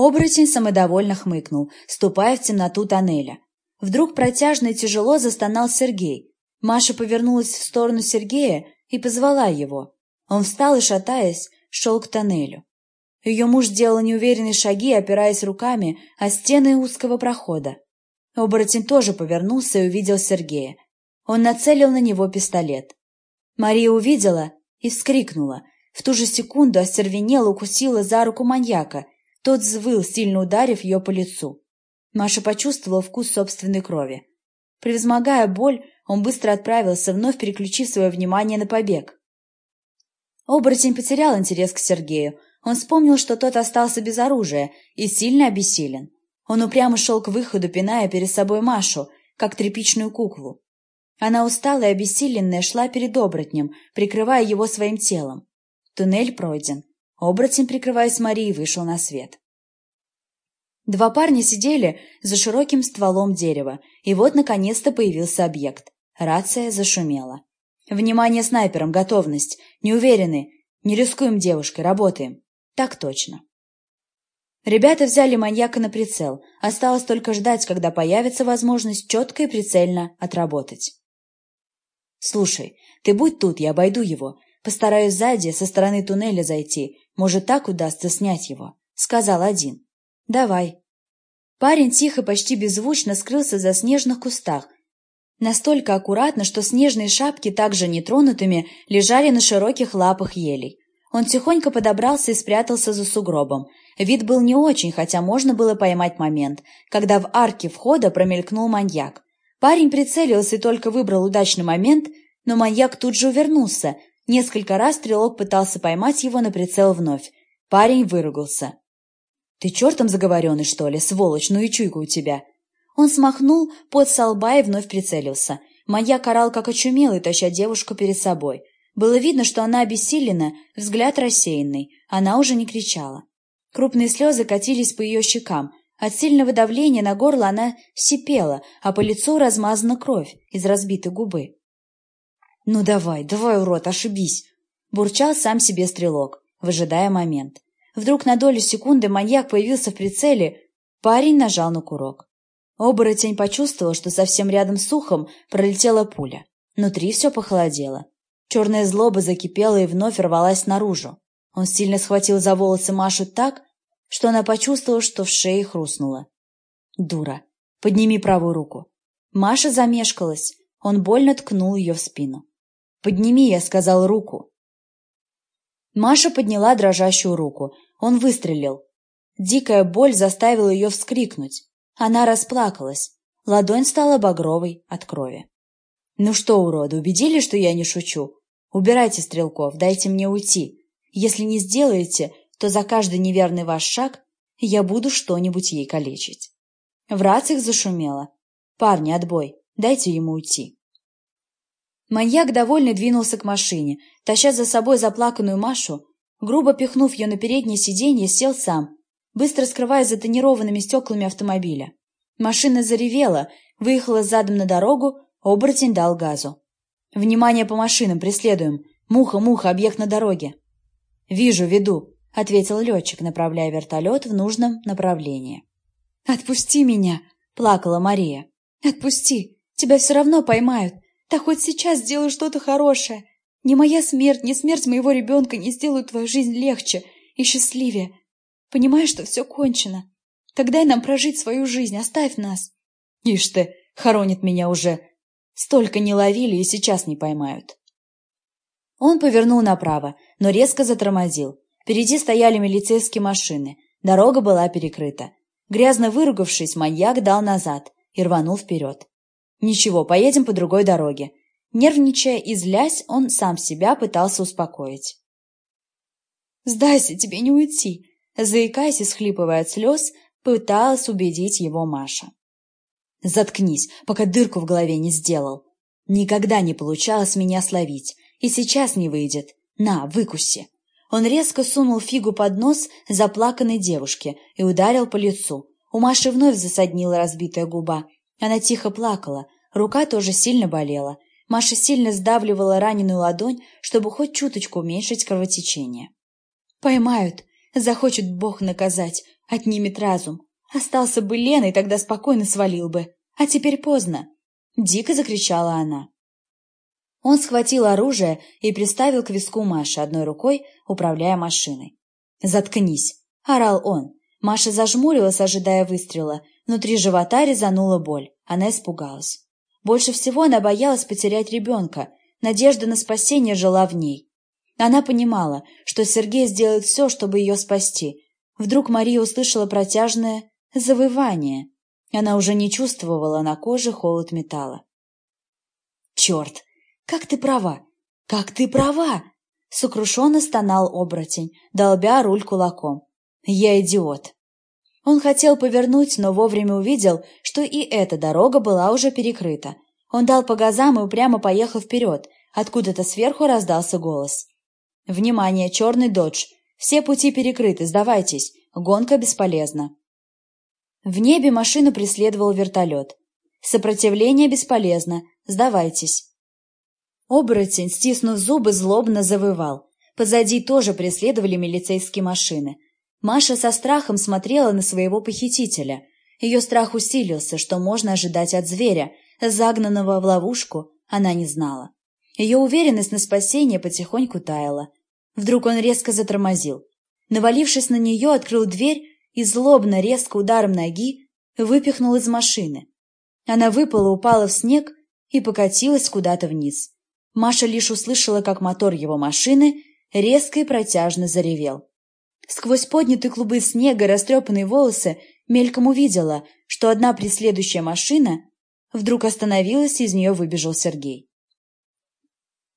Оборотень самодовольно хмыкнул, ступая в темноту тоннеля. Вдруг протяжно и тяжело застонал Сергей. Маша повернулась в сторону Сергея и позвала его. Он встал и, шатаясь, шел к тоннелю. Ее муж сделал неуверенные шаги, опираясь руками о стены узкого прохода. Оборотень тоже повернулся и увидел Сергея. Он нацелил на него пистолет. Мария увидела и вскрикнула. В ту же секунду остервенела, укусила за руку маньяка. Тот взвыл, сильно ударив ее по лицу. Маша почувствовала вкус собственной крови. Превозмогая боль, он быстро отправился, вновь переключив свое внимание на побег. Оборотень потерял интерес к Сергею. Он вспомнил, что тот остался без оружия и сильно обессилен. Он упрямо шел к выходу, пиная перед собой Машу, как тряпичную куклу. Она усталая и обессиленная шла перед оборотнем, прикрывая его своим телом. Туннель пройден. Оборотень, прикрываясь Марией, вышел на свет. Два парня сидели за широким стволом дерева, и вот наконец-то появился объект. Рация зашумела. «Внимание снайперам! Готовность! Не уверены! Не рискуем девушкой, работаем!» «Так точно!» Ребята взяли маньяка на прицел. Осталось только ждать, когда появится возможность четко и прицельно отработать. «Слушай, ты будь тут, я обойду его. Постараюсь сзади, со стороны туннеля зайти. Может, так удастся снять его», — сказал один. «Давай». Парень тихо, почти беззвучно скрылся за снежных кустах. Настолько аккуратно, что снежные шапки, также нетронутыми, лежали на широких лапах елей. Он тихонько подобрался и спрятался за сугробом. Вид был не очень, хотя можно было поймать момент, когда в арке входа промелькнул маньяк. Парень прицелился и только выбрал удачный момент, но маньяк тут же увернулся. Несколько раз стрелок пытался поймать его на прицел вновь. Парень выругался. «Ты чертом заговоренный, что ли, сволочь, ну и чуйка у тебя!» Он смахнул под со лба и вновь прицелился. Маньяк орал, как очумелый, таща девушку перед собой. Было видно, что она обессилена, взгляд рассеянный. Она уже не кричала. Крупные слезы катились по ее щекам. От сильного давления на горло она сипела, а по лицу размазана кровь из разбитой губы. «Ну давай, давай, урод, ошибись!» – бурчал сам себе стрелок, выжидая момент. Вдруг на долю секунды маньяк появился в прицеле, парень нажал на курок. Оборотень почувствовал, что совсем рядом с ухом пролетела пуля. Внутри все похолодело. Черная злоба закипела и вновь рвалась наружу. Он сильно схватил за волосы Машу так, что она почувствовала, что в шее хрустнуло. «Дура! Подними правую руку!» Маша замешкалась. Он больно ткнул ее в спину. «Подними, я сказал, руку!» Маша подняла дрожащую руку. Он выстрелил. Дикая боль заставила ее вскрикнуть. Она расплакалась. Ладонь стала багровой от крови. «Ну что, уроды, убедили, что я не шучу? Убирайте стрелков, дайте мне уйти. Если не сделаете, то за каждый неверный ваш шаг я буду что-нибудь ей калечить». В рациях зашумело. «Парни, отбой, дайте ему уйти». Маньяк довольно двинулся к машине, таща за собой заплаканную Машу, грубо пихнув ее на переднее сиденье, сел сам, быстро скрываясь за тонированными стеклами автомобиля. Машина заревела, выехала задом на дорогу, оборотень дал газу. «Внимание по машинам, преследуем! Муха, муха, объект на дороге!» «Вижу, веду», — ответил летчик, направляя вертолет в нужном направлении. «Отпусти меня!» — плакала Мария. «Отпусти! Тебя все равно поймают! Да хоть сейчас сделаю что-то хорошее! Ни моя смерть, ни смерть моего ребенка не сделают твою жизнь легче и счастливее! Понимаешь, что все кончено. Так дай нам прожить свою жизнь, оставь нас. Ишь ты, хоронит меня уже. Столько не ловили и сейчас не поймают. Он повернул направо, но резко затормозил. Впереди стояли милицейские машины. Дорога была перекрыта. Грязно выругавшись, маньяк дал назад и рванул вперед. «Ничего, поедем по другой дороге». Нервничая и злясь, он сам себя пытался успокоить. «Сдайся, тебе не уйти. Заикаясь и схлипывая от слез, пыталась убедить его Маша. «Заткнись, пока дырку в голове не сделал. Никогда не получалось меня словить, и сейчас не выйдет. На, выкуси!» Он резко сунул фигу под нос заплаканной девушке и ударил по лицу. У Маши вновь засаднила разбитая губа. Она тихо плакала, рука тоже сильно болела. Маша сильно сдавливала раненую ладонь, чтобы хоть чуточку уменьшить кровотечение. «Поймают!» Захочет Бог наказать, отнимет разум. Остался бы Леной, тогда спокойно свалил бы. А теперь поздно. Дико закричала она. Он схватил оружие и приставил к виску Маши одной рукой, управляя машиной. «Заткнись!» – орал он. Маша зажмурилась, ожидая выстрела. Внутри живота резанула боль. Она испугалась. Больше всего она боялась потерять ребенка. Надежда на спасение жила в ней. Она понимала, что Сергей сделает все, чтобы ее спасти. Вдруг Мария услышала протяжное завывание. Она уже не чувствовала на коже холод металла. «Черт! Как ты права! Как ты права!» Сокрушенно стонал оборотень, долбя руль кулаком. «Я идиот!» Он хотел повернуть, но вовремя увидел, что и эта дорога была уже перекрыта. Он дал по газам и упрямо поехал вперед. Откуда-то сверху раздался голос. «Внимание, черный додж! Все пути перекрыты, сдавайтесь! Гонка бесполезна!» В небе машину преследовал вертолет. «Сопротивление бесполезно, сдавайтесь!» Оборотень, стиснув зубы, злобно завывал. Позади тоже преследовали милицейские машины. Маша со страхом смотрела на своего похитителя. Ее страх усилился, что можно ожидать от зверя, загнанного в ловушку, она не знала. Ее уверенность на спасение потихоньку таяла. Вдруг он резко затормозил. Навалившись на нее, открыл дверь и злобно, резко ударом ноги выпихнул из машины. Она выпала, упала в снег и покатилась куда-то вниз. Маша лишь услышала, как мотор его машины резко и протяжно заревел. Сквозь поднятые клубы снега и растрепанные волосы мельком увидела, что одна преследующая машина вдруг остановилась, и из нее выбежал Сергей.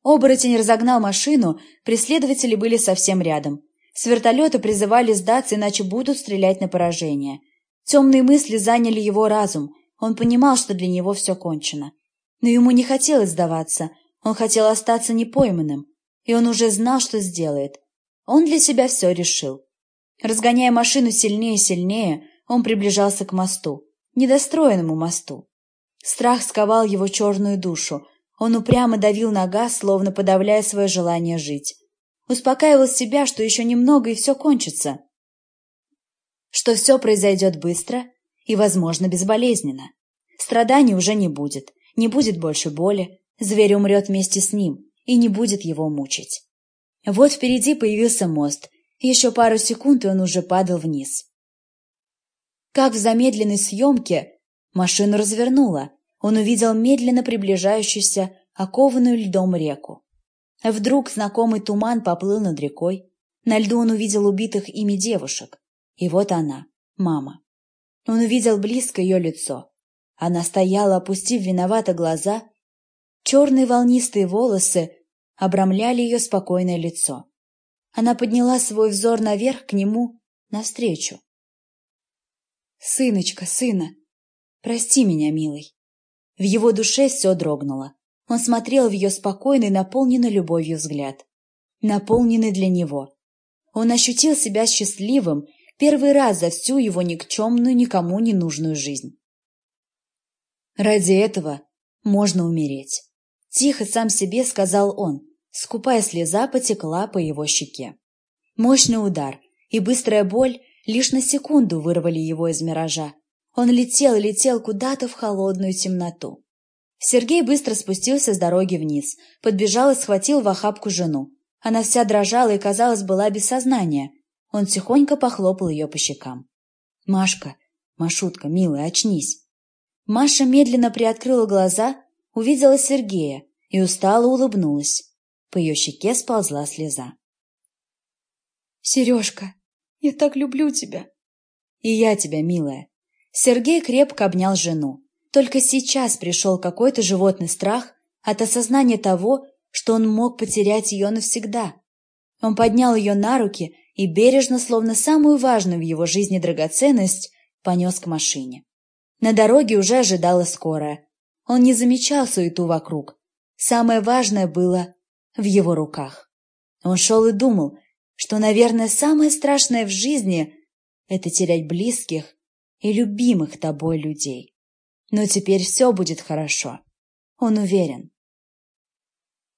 Оборотень разогнал машину, преследователи были совсем рядом. С вертолета призывали сдаться, иначе будут стрелять на поражение. Темные мысли заняли его разум. Он понимал, что для него все кончено. Но ему не хотелось сдаваться. Он хотел остаться непойманным. И он уже знал, что сделает. Он для себя все решил. Разгоняя машину сильнее и сильнее, Он приближался к мосту, недостроенному мосту. Страх сковал его черную душу. Он упрямо давил на газ, словно подавляя свое желание жить. Успокаивал себя, что еще немного и все кончится. Что все произойдет быстро и, возможно, безболезненно. Страданий уже не будет, не будет больше боли, зверь умрет вместе с ним и не будет его мучить. Вот впереди появился мост, еще пару секунд, и он уже падал вниз. Как в замедленной съемке машину развернуло, он увидел медленно приближающуюся, окованную льдом реку. Вдруг знакомый туман поплыл над рекой. На льду он увидел убитых ими девушек. И вот она, мама. Он увидел близко ее лицо. Она стояла, опустив виновато глаза. Черные волнистые волосы обрамляли ее спокойное лицо. Она подняла свой взор наверх к нему, навстречу. «Сыночка, сына, прости меня, милый». В его душе все дрогнуло. Он смотрел в ее спокойный, наполненный любовью взгляд. Наполненный для него. Он ощутил себя счастливым первый раз за всю его никчемную, никому не нужную жизнь. Ради этого можно умереть. Тихо сам себе сказал он. Скупая слеза потекла по его щеке. Мощный удар и быстрая боль лишь на секунду вырвали его из миража. Он летел летел куда-то в холодную темноту. Сергей быстро спустился с дороги вниз, подбежал и схватил в охапку жену. Она вся дрожала и, казалось, была без сознания. Он тихонько похлопал ее по щекам. «Машка, Машутка, милая, очнись!» Маша медленно приоткрыла глаза, увидела Сергея и устало улыбнулась. По ее щеке сползла слеза. «Сережка, я так люблю тебя. И я тебя, милая. Сергей крепко обнял жену. Только сейчас пришел какой-то животный страх от осознания того, что он мог потерять ее навсегда. Он поднял ее на руки и бережно, словно самую важную в его жизни драгоценность, понес к машине. На дороге уже ожидала скорая. Он не замечал суету вокруг. Самое важное было в его руках. Он шел и думал, что, наверное, самое страшное в жизни — это терять близких и любимых тобой людей. Но теперь все будет хорошо. Он уверен.